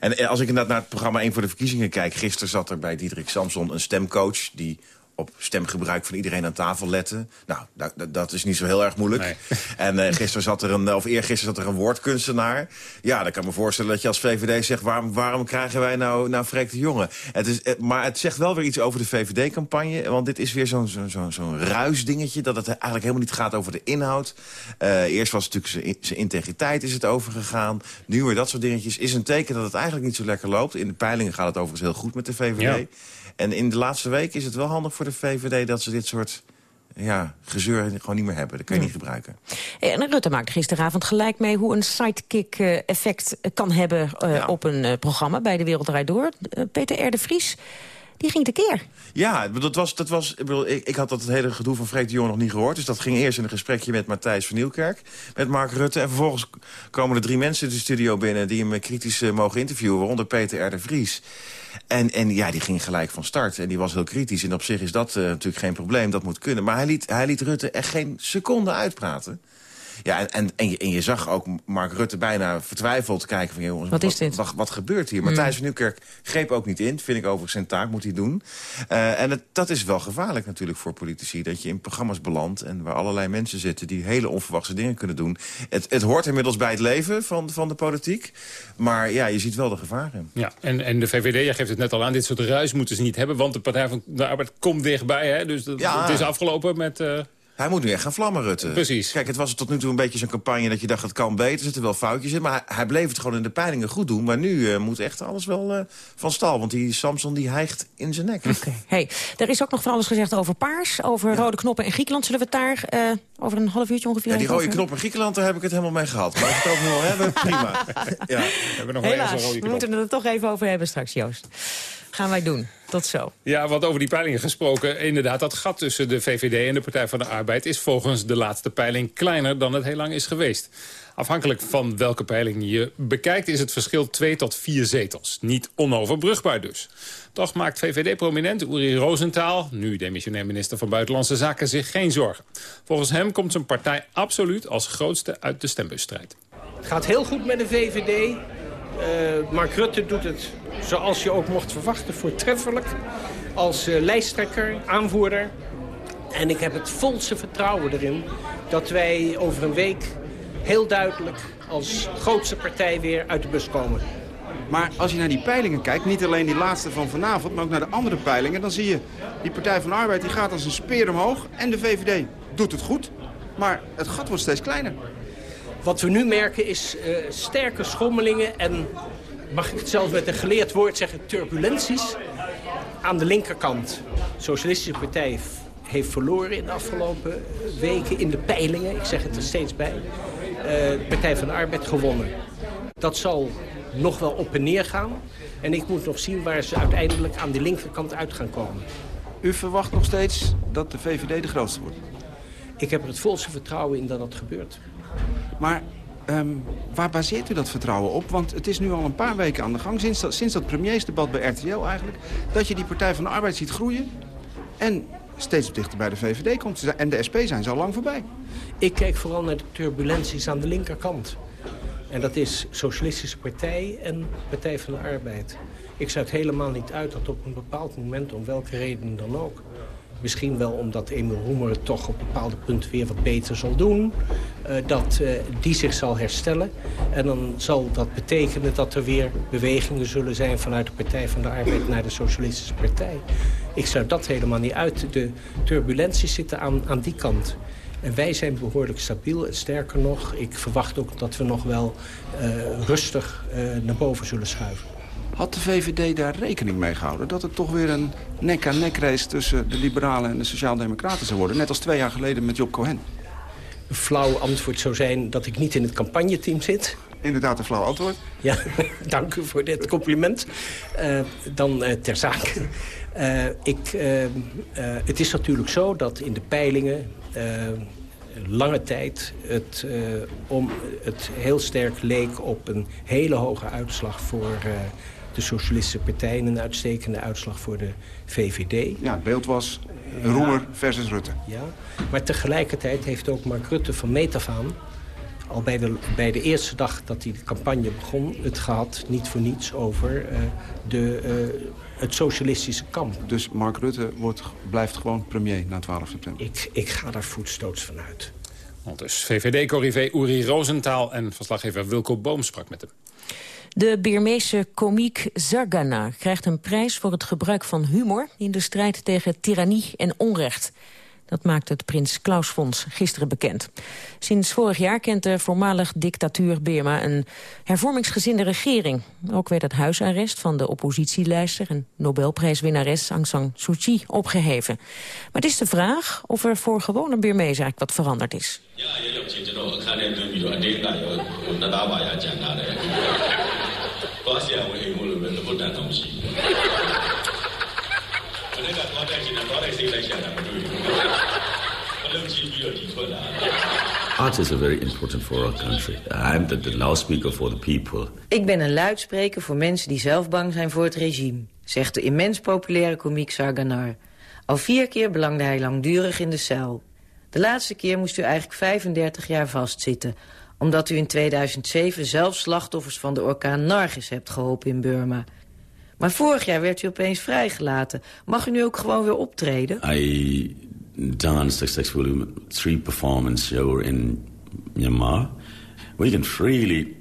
En als ik inderdaad naar het programma 1 voor de verkiezingen kijk... gisteren zat er bij Diederik Samson een stemcoach... die op stemgebruik van iedereen aan tafel letten. Nou, dat, dat is niet zo heel erg moeilijk. Nee. En uh, gisteren zat er een, of eergisteren zat er een woordkunstenaar. Ja, dan kan ik me voorstellen dat je als VVD zegt... waarom, waarom krijgen wij nou, nou Freek de Jonge? Het is, eh, maar het zegt wel weer iets over de VVD-campagne. Want dit is weer zo'n zo'n zo'n zo ruisdingetje... dat het eigenlijk helemaal niet gaat over de inhoud. Uh, eerst was het natuurlijk zijn integriteit is het overgegaan. Nu weer dat soort dingetjes. Is een teken dat het eigenlijk niet zo lekker loopt. In de peilingen gaat het overigens heel goed met de VVD. Ja. En in de laatste week is het wel handig voor de VVD... dat ze dit soort ja, gezeur gewoon niet meer hebben. Dat kan je niet gebruiken. En Rutte maakte gisteravond gelijk mee hoe een sidekick-effect kan hebben uh, ja. op een uh, programma bij De Wereld Draait Door. Uh, Peter R. de Vries, die ging tekeer. Ja, dat was, dat was, ik, bedoel, ik, ik had dat hele gedoe van Freek de Jong nog niet gehoord. Dus dat ging eerst in een gesprekje met Matthijs van Nieuwkerk, met Mark Rutte. En vervolgens komen er drie mensen in de studio binnen... die hem kritisch mogen interviewen, waaronder Peter R. de Vries. En, en ja, die ging gelijk van start. En die was heel kritisch. En op zich is dat uh, natuurlijk geen probleem. Dat moet kunnen. Maar hij liet, hij liet Rutte echt geen seconde uitpraten. Ja, en, en, en, je, en je zag ook Mark Rutte bijna vertwijfeld kijken van... jongens, wat, is dit? Wat, wat, gebeurt hier? Mm. Matthijs van Nieuwkerk greep ook niet in. Vind ik overigens zijn taak, moet hij doen. Uh, en het, dat is wel gevaarlijk natuurlijk voor politici. Dat je in programma's belandt en waar allerlei mensen zitten... die hele onverwachte dingen kunnen doen. Het, het hoort inmiddels bij het leven van, van de politiek. Maar ja, je ziet wel de gevaren. Ja, en, en de VVD, jij geeft het net al aan... dit soort ruis moeten ze niet hebben, want de Partij van de Arbeid komt dichtbij. Hè? Dus dat, ja. het is afgelopen met... Uh... Hij moet nu echt gaan vlammen, Rutte. Precies. Kijk, het was tot nu toe een beetje zo'n campagne dat je dacht... het kan beter, er zitten wel foutjes in. Maar hij, hij bleef het gewoon in de peilingen goed doen. Maar nu uh, moet echt alles wel uh, van stal. Want die Samson die hijgt in zijn nek. Okay. Hey, er is ook nog van alles gezegd over paars. Over ja. rode knoppen in Griekenland. Zullen we het daar uh, over een half uurtje ongeveer Ja, die rode over? knop in Griekenland, daar heb ik het helemaal mee gehad. Maar als we het ook nog hebben, prima. ja. We hebben nog Helaas, een rode knop. we moeten het er toch even over hebben straks, Joost. Gaan wij doen. Tot zo. Ja, wat over die peilingen gesproken. Inderdaad, dat gat tussen de VVD en de Partij van de Arbeid... is volgens de laatste peiling kleiner dan het heel lang is geweest. Afhankelijk van welke peiling je bekijkt... is het verschil 2 tot 4 zetels. Niet onoverbrugbaar dus. Toch maakt VVD-prominent Uri Rosenthal... nu demissionair minister van Buitenlandse Zaken, zich geen zorgen. Volgens hem komt zijn partij absoluut als grootste uit de stembusstrijd. Het gaat heel goed met de VVD. Uh, Mark Rutte doet het zoals je ook mocht verwachten, voortreffelijk. Als uh, lijsttrekker, aanvoerder. En ik heb het volste vertrouwen erin dat wij over een week heel duidelijk als grootste partij weer uit de bus komen. Maar als je naar die peilingen kijkt, niet alleen die laatste van vanavond... maar ook naar de andere peilingen, dan zie je... die Partij van de Arbeid die gaat als een speer omhoog... en de VVD doet het goed, maar het gat wordt steeds kleiner. Wat we nu merken is uh, sterke schommelingen en, mag ik het zelfs met een geleerd woord zeggen, turbulenties aan de linkerkant. De Socialistische Partij heeft verloren in de afgelopen weken in de peilingen. Ik zeg het er steeds bij. Uh, de Partij van de Arbeid gewonnen. Dat zal nog wel op en neer gaan. En ik moet nog zien waar ze uiteindelijk aan de linkerkant uit gaan komen. U verwacht nog steeds dat de VVD de grootste wordt? Ik heb er het volste vertrouwen in dat dat gebeurt. Maar um, waar baseert u dat vertrouwen op? Want het is nu al een paar weken aan de gang, sinds dat, sinds dat premiersdebat bij RTL eigenlijk... dat je die Partij van de Arbeid ziet groeien. En steeds dichter bij de VVD komt. En de SP zijn ze al lang voorbij. Ik kijk vooral naar de turbulenties aan de linkerkant. En dat is Socialistische Partij en Partij van de Arbeid. Ik sluit helemaal niet uit dat op een bepaald moment, om welke reden dan ook... Misschien wel omdat Emil Roemer het toch op bepaalde punten weer wat beter zal doen. Uh, dat uh, die zich zal herstellen. En dan zal dat betekenen dat er weer bewegingen zullen zijn... vanuit de Partij van de Arbeid naar de Socialistische Partij. Ik zou dat helemaal niet uit. De turbulenties zitten aan, aan die kant. En wij zijn behoorlijk stabiel. Sterker nog, ik verwacht ook dat we nog wel uh, rustig naar boven zullen schuiven. Had de VVD daar rekening mee gehouden? Dat het toch weer een nek-aan-nek race tussen de liberalen en de sociaaldemocraten zou worden? Net als twee jaar geleden met Job Cohen. Een flauw antwoord zou zijn dat ik niet in het campagneteam zit. Inderdaad een flauw antwoord. Ja, dank u voor dit compliment. Uh, dan uh, ter zake. Uh, ik, het is natuurlijk zo dat in de peilingen lange tijd het, om, het heel sterk leek op een hele hoge uitslag voor de Socialistische Partij... en een uitstekende uitslag voor de VVD. Ja, het beeld was Roemer versus Rutte. Ja, maar tegelijkertijd heeft ook Mark Rutte van Metafaan... al bij de, bij de eerste dag dat die campagne begon... het gehad, niet voor niets, over uh, de, uh, het socialistische kamp. Dus Mark Rutte wordt, blijft gewoon premier na 12 september? Ik, ik ga daar voetstoots van uit. Dus VVD-corrivé Uri Rosenthal en verslaggever Wilco Boom sprak met hem. De Birmeese komiek Zargana krijgt een prijs voor het gebruik van humor... in de strijd tegen tirannie en onrecht. Dat maakt het Prins Klaus Fonds gisteren bekend. Sinds vorig jaar kent de voormalig dictatuur Birma een hervormingsgezinde regering. Ook werd het huisarrest van de oppositielijster en Nobelprijswinnares Aung San Suu Kyi opgeheven. Maar het is de vraag of er voor gewone Birmezen eigenlijk wat veranderd is. Art is very important for our country. I'm the, the loudspeaker for the people. Ik ben een luidspreker voor mensen die zelf bang zijn voor het regime, zegt de immens populaire komiek Sarganar. Al vier keer belangde hij langdurig in de cel. De laatste keer moest u eigenlijk 35 jaar vastzitten... omdat u in 2007 zelf slachtoffers van de orkaan Nargis hebt geholpen in Burma. Maar vorig jaar werd u opeens vrijgelaten. Mag u nu ook gewoon weer optreden? I danced successfully three performance show in Myanmar. We can freely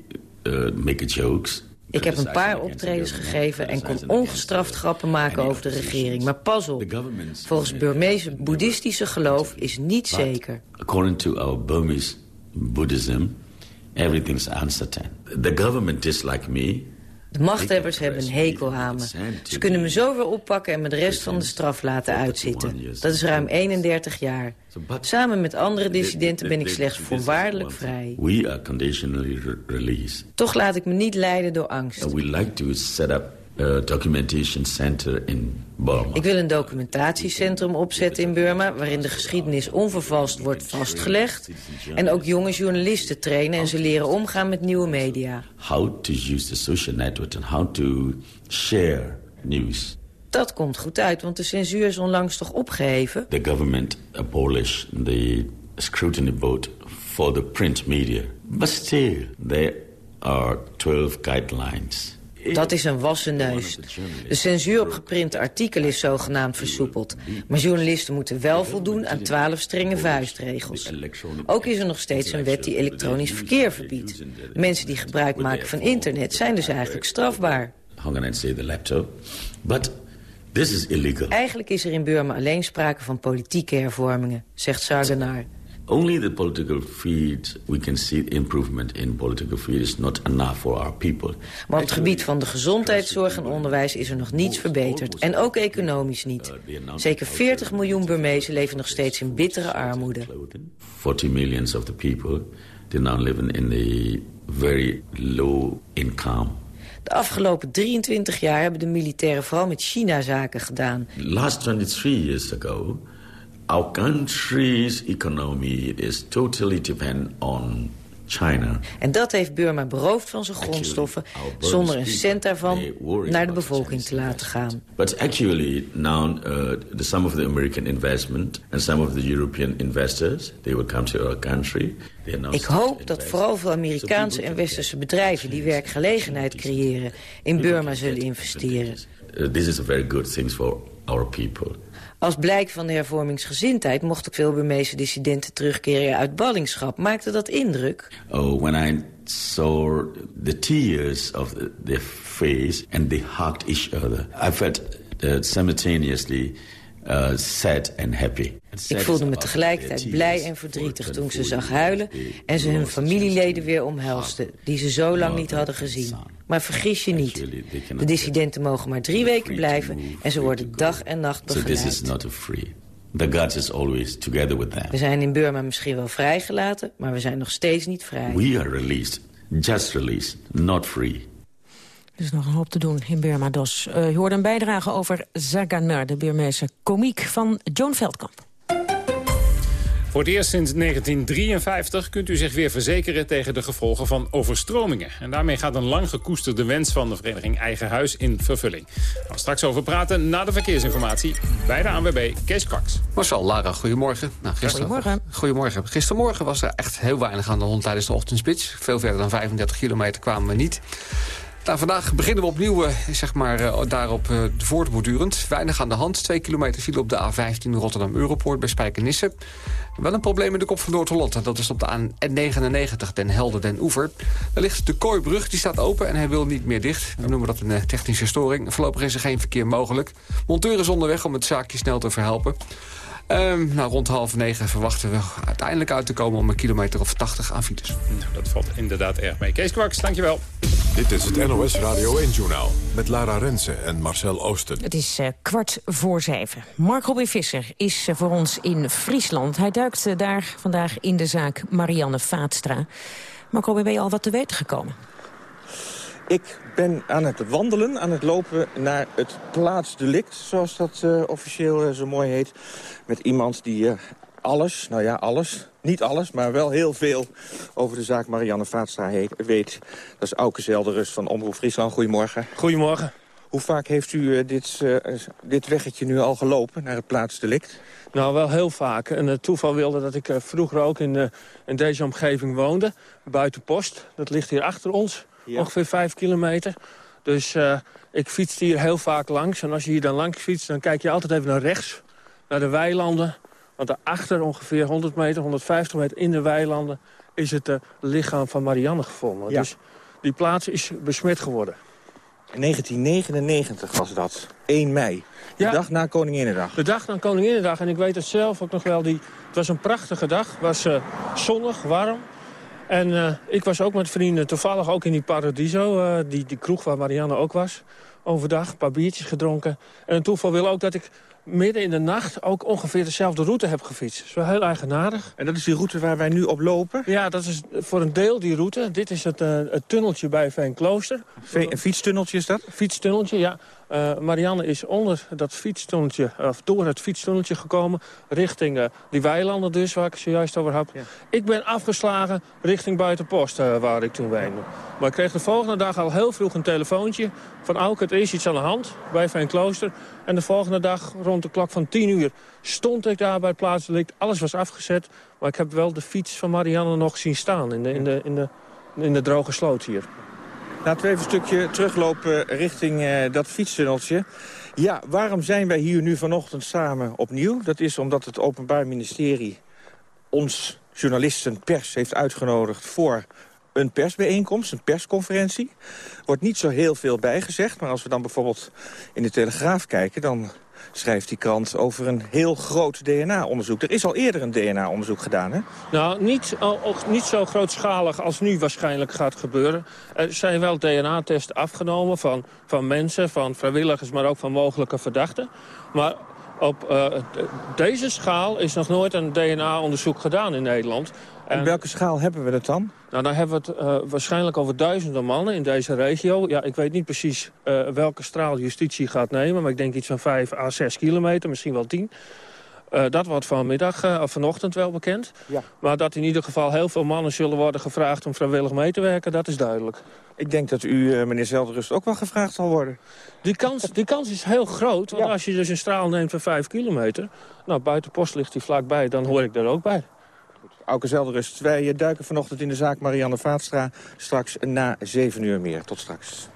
uh, make jokes. Ik heb een paar optredens gegeven en kon ongestraft grappen maken over de regering. Maar pas op, volgens Burmeese boeddhistische geloof is niet zeker. According to our Burmese Buddhism, everything's uncertain. The government dislike me de machthebbers hebben een hekel aan me. Ze kunnen me zo weer oppakken en me de rest van de straf laten uitzitten. Dat is ruim 31 jaar. Samen met andere dissidenten ben ik slechts voorwaardelijk vrij. We are conditionally released. Toch laat ik me niet leiden door angst. We like to set up a documentation center in Burma. Ik wil een documentatiecentrum opzetten in Burma... waarin de geschiedenis onvervalst wordt vastgelegd... en ook jonge journalisten trainen en ze leren omgaan met nieuwe media. How to use the social network and how to share news. Dat komt goed uit, want de censuur is onlangs toch opgeheven? The government abolished the scrutiny vote for the print media. But still, there are 12 guidelines... Dat is een wassen neus. De censuur op geprinte artikelen is zogenaamd versoepeld. Maar journalisten moeten wel voldoen aan twaalf strenge vuistregels. Ook is er nog steeds een wet die elektronisch verkeer verbiedt. Mensen die gebruik maken van internet zijn dus eigenlijk strafbaar. Eigenlijk is er in Burma alleen sprake van politieke hervormingen, zegt Sarganar. Only the political field we can see improvement in political field is not enough for our people. Maar op het gebied van de gezondheidszorg en onderwijs is er nog niets verbeterd. En ook economisch niet. Zeker 40 miljoen Burmezen leven nog steeds in bittere armoede. 40 millions of the people they now living in a very low income. De afgelopen 23 jaar hebben de militairen vooral met China zaken gedaan. Last 23 years ago Our country's economy is totally depend on China. En dat heeft Burma beroofd van zijn grondstoffen... zonder een cent daarvan naar de bevolking te laten gaan. But actually now uh, the, some of the American investment... and some of the European investors, they will come to our country... Ik hoop dat vooral veel Amerikaanse en westerse bedrijven... die werkgelegenheid creëren, in Burma zullen investeren. Uh, this is a very good thing for our people. Als blijk van de hervormingsgezindheid mochten veel Burmeese dissidenten terugkeren uit ballingschap. Maakte dat indruk? Oh, when I saw the tears of their face and they hugged each other, I felt uh, simultaneously uh, sad and happy. Ik voelde me tegelijkertijd blij en verdrietig toen ik ze zag huilen... en ze hun familieleden weer omhelsten, die ze zo lang niet hadden gezien. Maar vergis je niet, de dissidenten mogen maar drie weken blijven... en ze worden dag en nacht begeleid. The God is always together with them. We zijn in Burma misschien wel vrijgelaten, maar we zijn nog steeds niet vrij. We are released, just released, not free. Er is nog een hoop te doen in Burma, Dos. Uh, je hoorde een bijdrage over Zaganar, de Burmeese komiek van Joan Veldkamp. Voor het eerst sinds 1953 kunt u zich weer verzekeren tegen de gevolgen van overstromingen. En daarmee gaat een lang gekoesterde wens van de vereniging Eigen Huis in vervulling. We gaan straks over praten na de verkeersinformatie bij de ANWB Kees Kwaks. Marcel, Lara, goedemorgen. Nou, gisteren, goedemorgen. Goedemorgen. Gistermorgen was er echt heel weinig aan de hand tijdens de ochtendspits. Veel verder dan 35 kilometer kwamen we niet. Nou, vandaag beginnen we opnieuw uh, zeg maar, uh, daarop uh, voortbordurend. Weinig aan de hand. Twee kilometer file op de A15 Rotterdam-Europoort bij Spijkenisse. Wel een probleem in de kop van Noord-Holland. Dat is op de A99 Den Helder Den Oever. Daar ligt de Kooibrug, die staat open en hij wil niet meer dicht. We noemen dat een technische storing. Voorlopig is er geen verkeer mogelijk. Monteur is onderweg om het zaakje snel te verhelpen. Um, nou, rond half negen verwachten we uiteindelijk uit te komen... om een kilometer of 80 aan files. Nou, dat valt inderdaad erg mee. Kees Kwaks, dankjewel. Dit is het NOS Radio 1-journaal met Lara Rensen en Marcel Oosten. Het is uh, kwart voor zeven. Mark Robin Visser is uh, voor ons in Friesland. Hij duikt uh, daar vandaag in de zaak Marianne Vaatstra. Mark Robin, ben je al wat te weten gekomen? Ik ben aan het wandelen, aan het lopen naar het plaatsdelict, zoals dat uh, officieel uh, zo mooi heet. Met iemand die uh, alles, nou ja, alles, niet alles, maar wel heel veel over de zaak Marianne Vaatstra heet, weet. Dat is Auke Zelderus van Omroep Friesland. Goedemorgen. Goedemorgen. Hoe vaak heeft u dit, dit weggetje nu al gelopen naar het plaatsdelict? Nou, wel heel vaak. En het toeval wilde dat ik vroeger ook in, in deze omgeving woonde. Buiten Post, dat ligt hier achter ons. Ja. Ongeveer vijf kilometer. Dus uh, ik fiets hier heel vaak langs. En als je hier dan langs fietst, dan kijk je altijd even naar rechts. Naar de weilanden. Want daarachter, ongeveer 100 meter, 150 meter in de weilanden... is het uh, lichaam van Marianne gevonden. Ja. Dus die plaats is besmet geworden. In 1999 was dat. 1 mei. De ja, dag na Koninginnedag. De dag na Koninginnedag. En ik weet het zelf ook nog wel. Die, het was een prachtige dag. Het was uh, zonnig, warm. En uh, ik was ook met vrienden toevallig ook in die Paradiso, uh, die, die kroeg waar Marianne ook was. Overdag, een paar biertjes gedronken. En een toeval wil ook dat ik midden in de nacht ook ongeveer dezelfde route heb gefietst. Dat is wel heel eigenaardig. En dat is die route waar wij nu op lopen? Ja, dat is voor een deel die route. Dit is het, uh, het tunneltje bij Veenklooster. Een fietstunneltje is dat? Fietstunneltje, ja. Uh, Marianne is onder dat fietstunneltje, of door het fietstunneltje gekomen... richting uh, die weilanden dus, waar ik zojuist over had. Ja. Ik ben afgeslagen richting Buitenpost, uh, waar ik toen woonde. Maar ik kreeg de volgende dag al heel vroeg een telefoontje... van Auke, er is iets aan de hand bij Veenklooster. En de volgende dag, rond de klok van 10 uur... stond ik daar bij het plaatsdelict. Alles was afgezet, maar ik heb wel de fiets van Marianne nog zien staan... in de, in de, in de, in de droge sloot hier. Laten we even een stukje teruglopen richting uh, dat fietstunneltje. Ja, waarom zijn wij hier nu vanochtend samen opnieuw? Dat is omdat het Openbaar Ministerie ons journalisten pers heeft uitgenodigd voor een persbijeenkomst, een persconferentie. Er wordt niet zo heel veel bijgezegd, maar als we dan bijvoorbeeld in de Telegraaf kijken... dan schrijft die krant over een heel groot DNA-onderzoek. Er is al eerder een DNA-onderzoek gedaan, hè? Nou, niet, niet zo grootschalig als nu waarschijnlijk gaat gebeuren. Er zijn wel DNA-testen afgenomen van, van mensen, van vrijwilligers... maar ook van mogelijke verdachten. Maar op uh, deze schaal is nog nooit een DNA-onderzoek gedaan in Nederland. En welke schaal hebben we het dan? Nou, dan hebben we het uh, waarschijnlijk over duizenden mannen in deze regio. Ja, ik weet niet precies uh, welke straal justitie gaat nemen... maar ik denk iets van 5 à 6 kilometer, misschien wel 10. Uh, dat wordt vanmiddag uh, of vanochtend wel bekend. Ja. Maar dat in ieder geval heel veel mannen zullen worden gevraagd om vrijwillig mee te werken, dat is duidelijk. Ik denk dat u, uh, meneer Zelderust, ook wel gevraagd zal worden. Die kans, die kans is heel groot, want als je dus een straal neemt van 5 kilometer... nou, buiten post ligt die vlakbij, dan hoor ik daar ook bij. Auke Zelderust, wij duiken vanochtend in de zaak Marianne Vaatstra. Straks na 7 uur meer. Tot straks.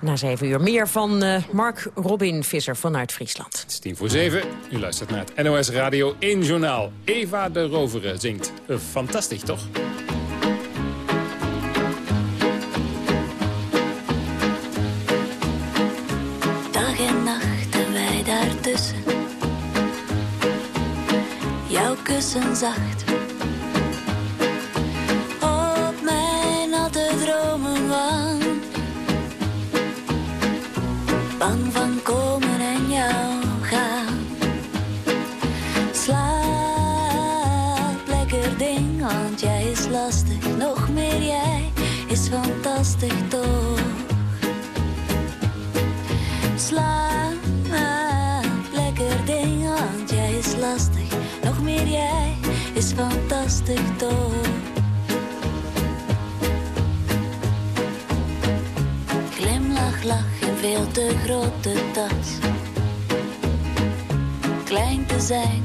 Na zeven uur meer van uh, Mark Robin Visser vanuit Friesland. Het is tien voor zeven. U luistert naar het NOS Radio 1 Journaal. Eva de Rovere zingt. Uh, fantastisch, toch? Kussen zacht. Op mijn natte dromen want bang van komen en jou gaan. Slaap lekker ding, want jij is lastig. Nog meer jij is fantastisch toch. Slaap is fantastisch toch. Glimlach, lach veel te grote tas. Klein te zijn.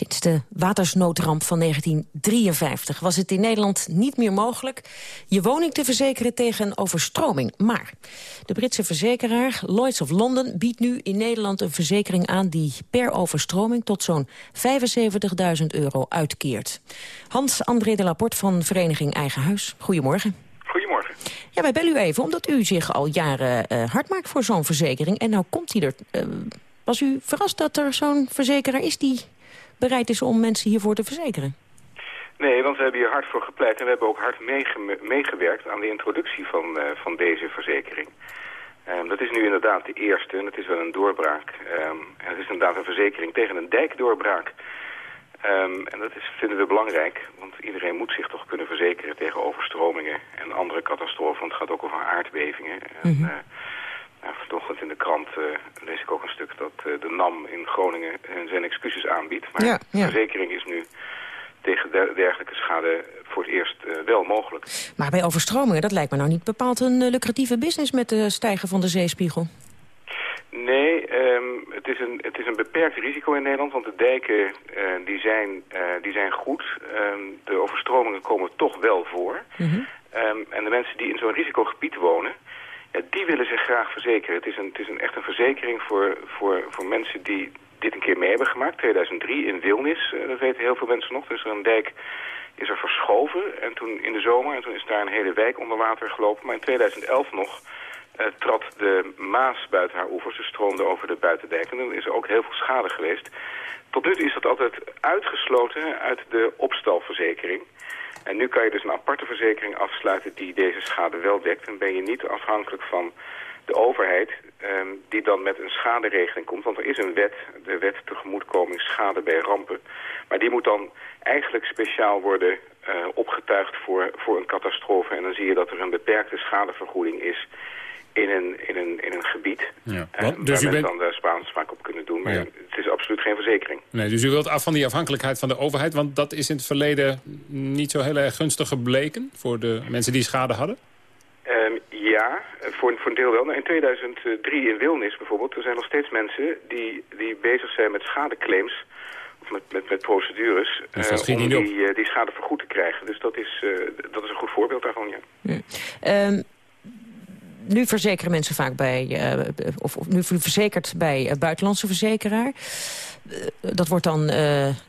Sinds de watersnoodramp van 1953 was het in Nederland niet meer mogelijk je woning te verzekeren tegen overstroming. Maar de Britse verzekeraar Lloyds of London biedt nu in Nederland een verzekering aan die per overstroming tot zo'n 75.000 euro uitkeert. Hans-André de Laporte van Vereniging Eigen Huis. Goedemorgen. Goedemorgen. Ja, wij bellen u even omdat u zich al jaren eh, hard maakt voor zo'n verzekering. En nou komt hij er. Eh, was u verrast dat er zo'n verzekeraar is die bereid is om mensen hiervoor te verzekeren? Nee, want we hebben hier hard voor gepleit en we hebben ook hard meege- meegewerkt aan de introductie van, eh, van deze verzekering. Ehm, dat is nu inderdaad de eerste en het is wel een doorbraak. Ehm, en het is inderdaad een verzekering tegen een dijkdoorbraak. Ehm, en dat is, vinden we belangrijk, want iedereen moet zich toch kunnen verzekeren tegen overstromingen en andere catastrofen. Want het gaat ook over aardbevingen. En, Mhm. eh, nou, vanochtend in de krant eh, lees ik ook een stuk dat eh, de NAM in Groningen zijn excuses aanbiedt. Maar Ja, ja. de verzekering is nu tegen der- dergelijke schade voor het eerst eh, wel mogelijk. Maar bij overstromingen, dat lijkt me nou niet bepaald een lucratieve business met de stijgen van de zeespiegel. Nee, ehm, het, is een, het is een beperkt risico in Nederland, want de dijken die zijn, die zijn goed. Ehm, de overstromingen komen toch wel voor. Ehm, en de mensen die in zo'n risicogebied wonen, die willen zich graag verzekeren. Het is, een, het is een, echt een verzekering voor, voor, voor mensen die dit een keer mee hebben gemaakt. 2003 in Wilnis, eh, dat weten heel veel mensen nog. Dus er een dijk is er verschoven en toen in de zomer, en toen is daar een hele wijk onder water gelopen. Maar in 2011 nog uh, trad de Maas buiten haar oevers, ze stroomde over de buitendijk. En dan is er ook heel veel schade geweest. Tot nu toe is dat altijd uitgesloten uit de opstalverzekering. En nu kan je dus een aparte verzekering afsluiten die deze schade wel dekt. En ben je niet afhankelijk van de overheid um, die dan met een schaderegeling komt. Want er is een wet, de wet tegemoetkoming schade bij rampen. Maar die moet dan eigenlijk speciaal worden uh, opgetuigd voor, voor een catastrofe. En dan zie je dat er een beperkte schadevergoeding is in een, in een, in een gebied. Ja. Uh, dus waar u bent... dan de Spaanse vaak op kunnen doen. Maar ja. het is absoluut geen verzekering. Nee, dus u wilt af van die afhankelijkheid van de overheid. Want dat is in het verleden niet zo heel erg gunstig gebleken... voor de mensen die schade hadden? Um, ja, voor, voor een deel wel. Nou, in 2003 in Wilnis bijvoorbeeld... er zijn nog steeds mensen die, die bezig zijn met schadeclaims... of met, met, met procedures... Dus uh, om die, uh, die schade vergoed te krijgen. Dus dat is, uh, dat is een goed voorbeeld daarvan, ja. ja. Um, nu verzekeren mensen vaak bij, uh, of, nu verzekerd bij uh, buitenlandse verzekeraar. Uh, dat wordt dan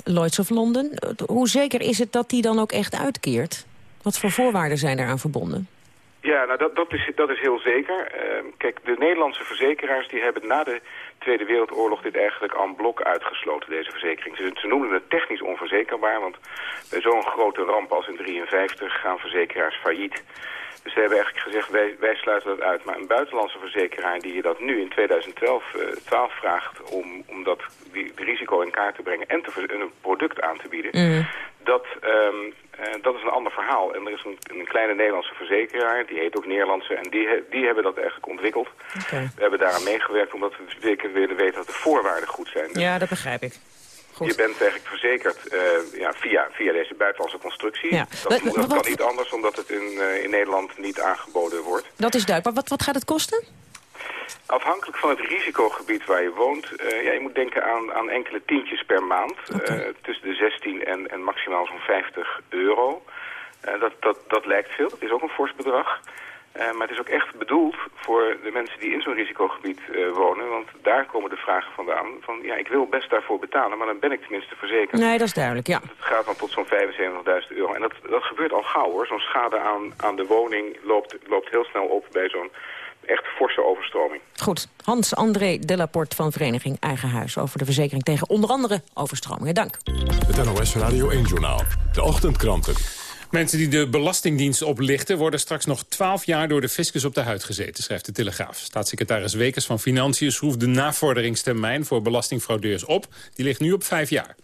Lloyds of London. hoe zeker is het dat die dan ook echt uitkeert? Wat voor voorwaarden zijn daaraan verbonden? Ja, nou dat, dat, is, dat is heel zeker. Ehm, kijk, de Nederlandse verzekeraars die hebben na de Tweede Wereldoorlog dit eigenlijk aan blok uitgesloten, deze verzekering. Ze, ze noemen het technisch onverzekerbaar, want bij zo'n grote ramp als in 53 gaan verzekeraars failliet. Dus ze hebben eigenlijk gezegd, wij, wij sluiten dat uit. Maar een buitenlandse verzekeraar die je dat nu in 2012 uh, 12 vraagt... om, om dat die, de risico in kaart te brengen en te, een product aan te bieden... Mm. Dat, um, uh, dat is een ander verhaal. En er is een, een, kleine Nederlandse verzekeraar, die heet ook Nederlandse... en die, die hebben dat eigenlijk ontwikkeld. Okay. We hebben daaraan meegewerkt omdat we zeker willen weten dat de voorwaarden goed zijn. Dus ja, dat begrijp ik. Goed. Je bent eigenlijk verzekerd uh, ja, via, via deze buitenlandse constructie. Ja. Dat, dat kan niet anders omdat het in, uh, in Nederland niet aangeboden wordt. Dat is duidelijk. Maar wat, wat gaat het kosten? Afhankelijk van het risicogebied waar je woont, uh, ja, je moet denken aan, aan enkele tientjes per maand. Okay. tussen de 16 en, en maximaal zo'n 50 euro. dat, dat, dat lijkt veel, dat is ook een fors bedrag. Uh, maar het is ook echt bedoeld voor de mensen die in zo'n risicogebied uh, wonen. Want daar komen de vragen vandaan. Van ja, ik wil best daarvoor betalen, maar dan ben ik tenminste verzekerd. Nee, dat is duidelijk, ja. Het gaat dan tot zo'n 75.000 euro. En dat, dat gebeurt al gauw hoor. Zo'n schade aan, aan de woning loopt, loopt heel snel op bij zo'n echt forse overstroming. Goed. Hans-André Delaporte van Vereniging Eigen Huis... over de verzekering tegen onder andere overstromingen. Dank. Het NOS Radio 1-journaal. De ochtendkranten. Mensen die de Belastingdienst oplichten... worden straks nog twaalf jaar door de fiscus op de huid gezeten, schrijft de Telegraaf. Staatssecretaris Wekers van Financiën schroeft de navorderingstermijn... voor belastingfraudeurs op. Die ligt nu op vijf jaar.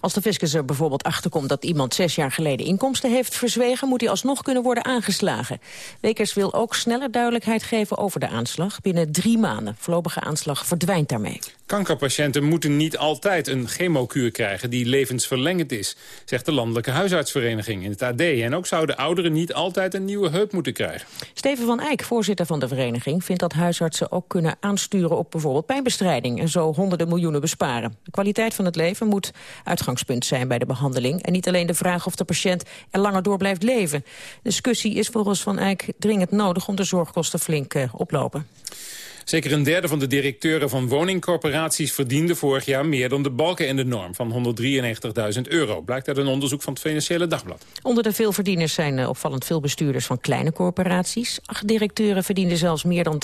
Als de fiscus er bijvoorbeeld achterkomt dat iemand zes jaar geleden inkomsten heeft verzwegen, moet hij alsnog kunnen worden aangeslagen. Wekers wil ook sneller duidelijkheid geven over de aanslag binnen drie maanden. Voorlopige aanslag verdwijnt daarmee. Kankerpatiënten moeten niet altijd een chemokuur krijgen die levensverlengend is, zegt de Landelijke Huisartsvereniging in het AD. En ook zouden ouderen niet altijd een nieuwe heup moeten krijgen. Steven van Eyck, voorzitter van de vereniging, vindt dat huisartsen ook kunnen aansturen op bijvoorbeeld pijnbestrijding en zo honderden miljoenen besparen. De kwaliteit van het leven moet uitgangspunt zijn bij de behandeling. En niet alleen de vraag of de patiënt er langer door blijft leven. Discussie is volgens Van Eyck dringend nodig om de zorgkosten flink uh, oplopen. Zeker een derde van de directeuren van woningcorporaties verdiende vorig jaar meer dan de balken in de norm van 193.000 euro. Blijkt uit een onderzoek van het Financiële Dagblad. Onder de veelverdieners zijn uh, opvallend veel bestuurders van kleine corporaties. Acht directeuren verdienden zelfs meer dan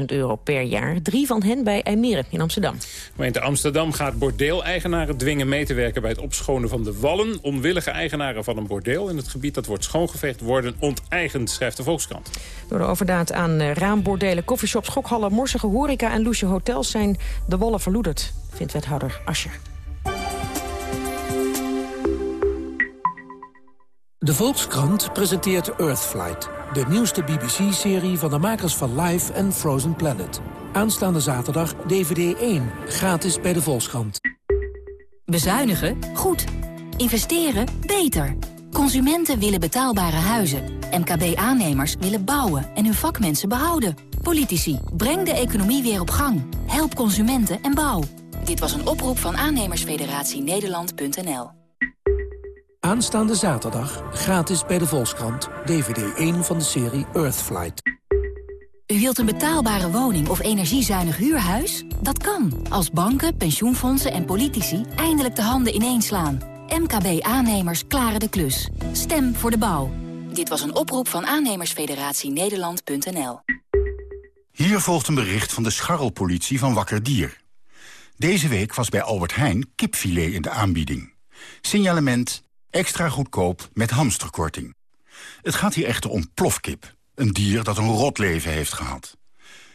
300.000 euro per jaar. Drie van hen bij IJmeren in Amsterdam. Gemeente Amsterdam gaat bordeeleigenaren dwingen mee te werken bij het opschonen van de wallen. Onwillige eigenaren van een bordeel in het gebied dat wordt schoongeveegd worden onteigend, schrijft de Volkskrant. Door de overdaad aan uh, raambordelen, koffieshops, gokhallen morsige horeca en loesje hotels zijn de wallen verloederd, vindt wethouder Ascher. De Volkskrant presenteert Earthflight, de nieuwste BBC-serie van de makers van Life en Frozen Planet. Aanstaande zaterdag DVD 1, gratis bij de Volkskrant. Bezuinigen? Goed. Investeren? Beter. Consumenten willen betaalbare huizen. MKB-aannemers willen bouwen en hun vakmensen behouden. Politici, breng de economie weer op gang. Help consumenten en bouw. Dit was een oproep van aannemersfederatie Nederland.nl. Aanstaande zaterdag gratis bij de Volkskrant. DVD 1 van de serie Earthflight. U wilt een betaalbare woning of energiezuinig huurhuis? Dat kan, als banken, pensioenfondsen en politici eindelijk de handen ineens slaan. MKB-aannemers klaren de klus. Stem voor de bouw. Dit was een oproep van aannemersfederatie Nederland.nl. Hier volgt een bericht van de scharrelpolitie van Wakker Dier. Deze week was bij Albert Heijn kipfilet in de aanbieding. Signalement extra goedkoop met hamsterkorting. Het gaat hier echter om plofkip, een dier dat een rot leven heeft gehad.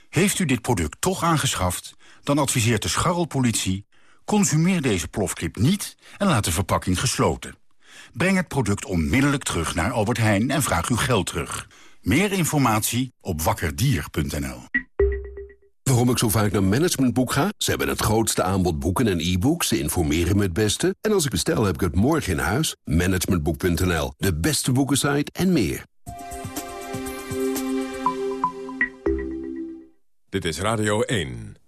Heeft u dit product toch aangeschaft, dan adviseert de scharrelpolitie... consumeer deze plofkip niet en laat de verpakking gesloten. Breng het product onmiddellijk terug naar Albert Heijn en vraag uw geld terug. Meer informatie op wakkerdier.nl. Waarom ik zo vaak naar Managementboek ga? Ze hebben het grootste aanbod boeken en e-books. Ze informeren me het beste. En als ik bestel, heb ik het morgen in huis. Managementboek.nl, de beste boekensite en meer. Dit is Radio 1.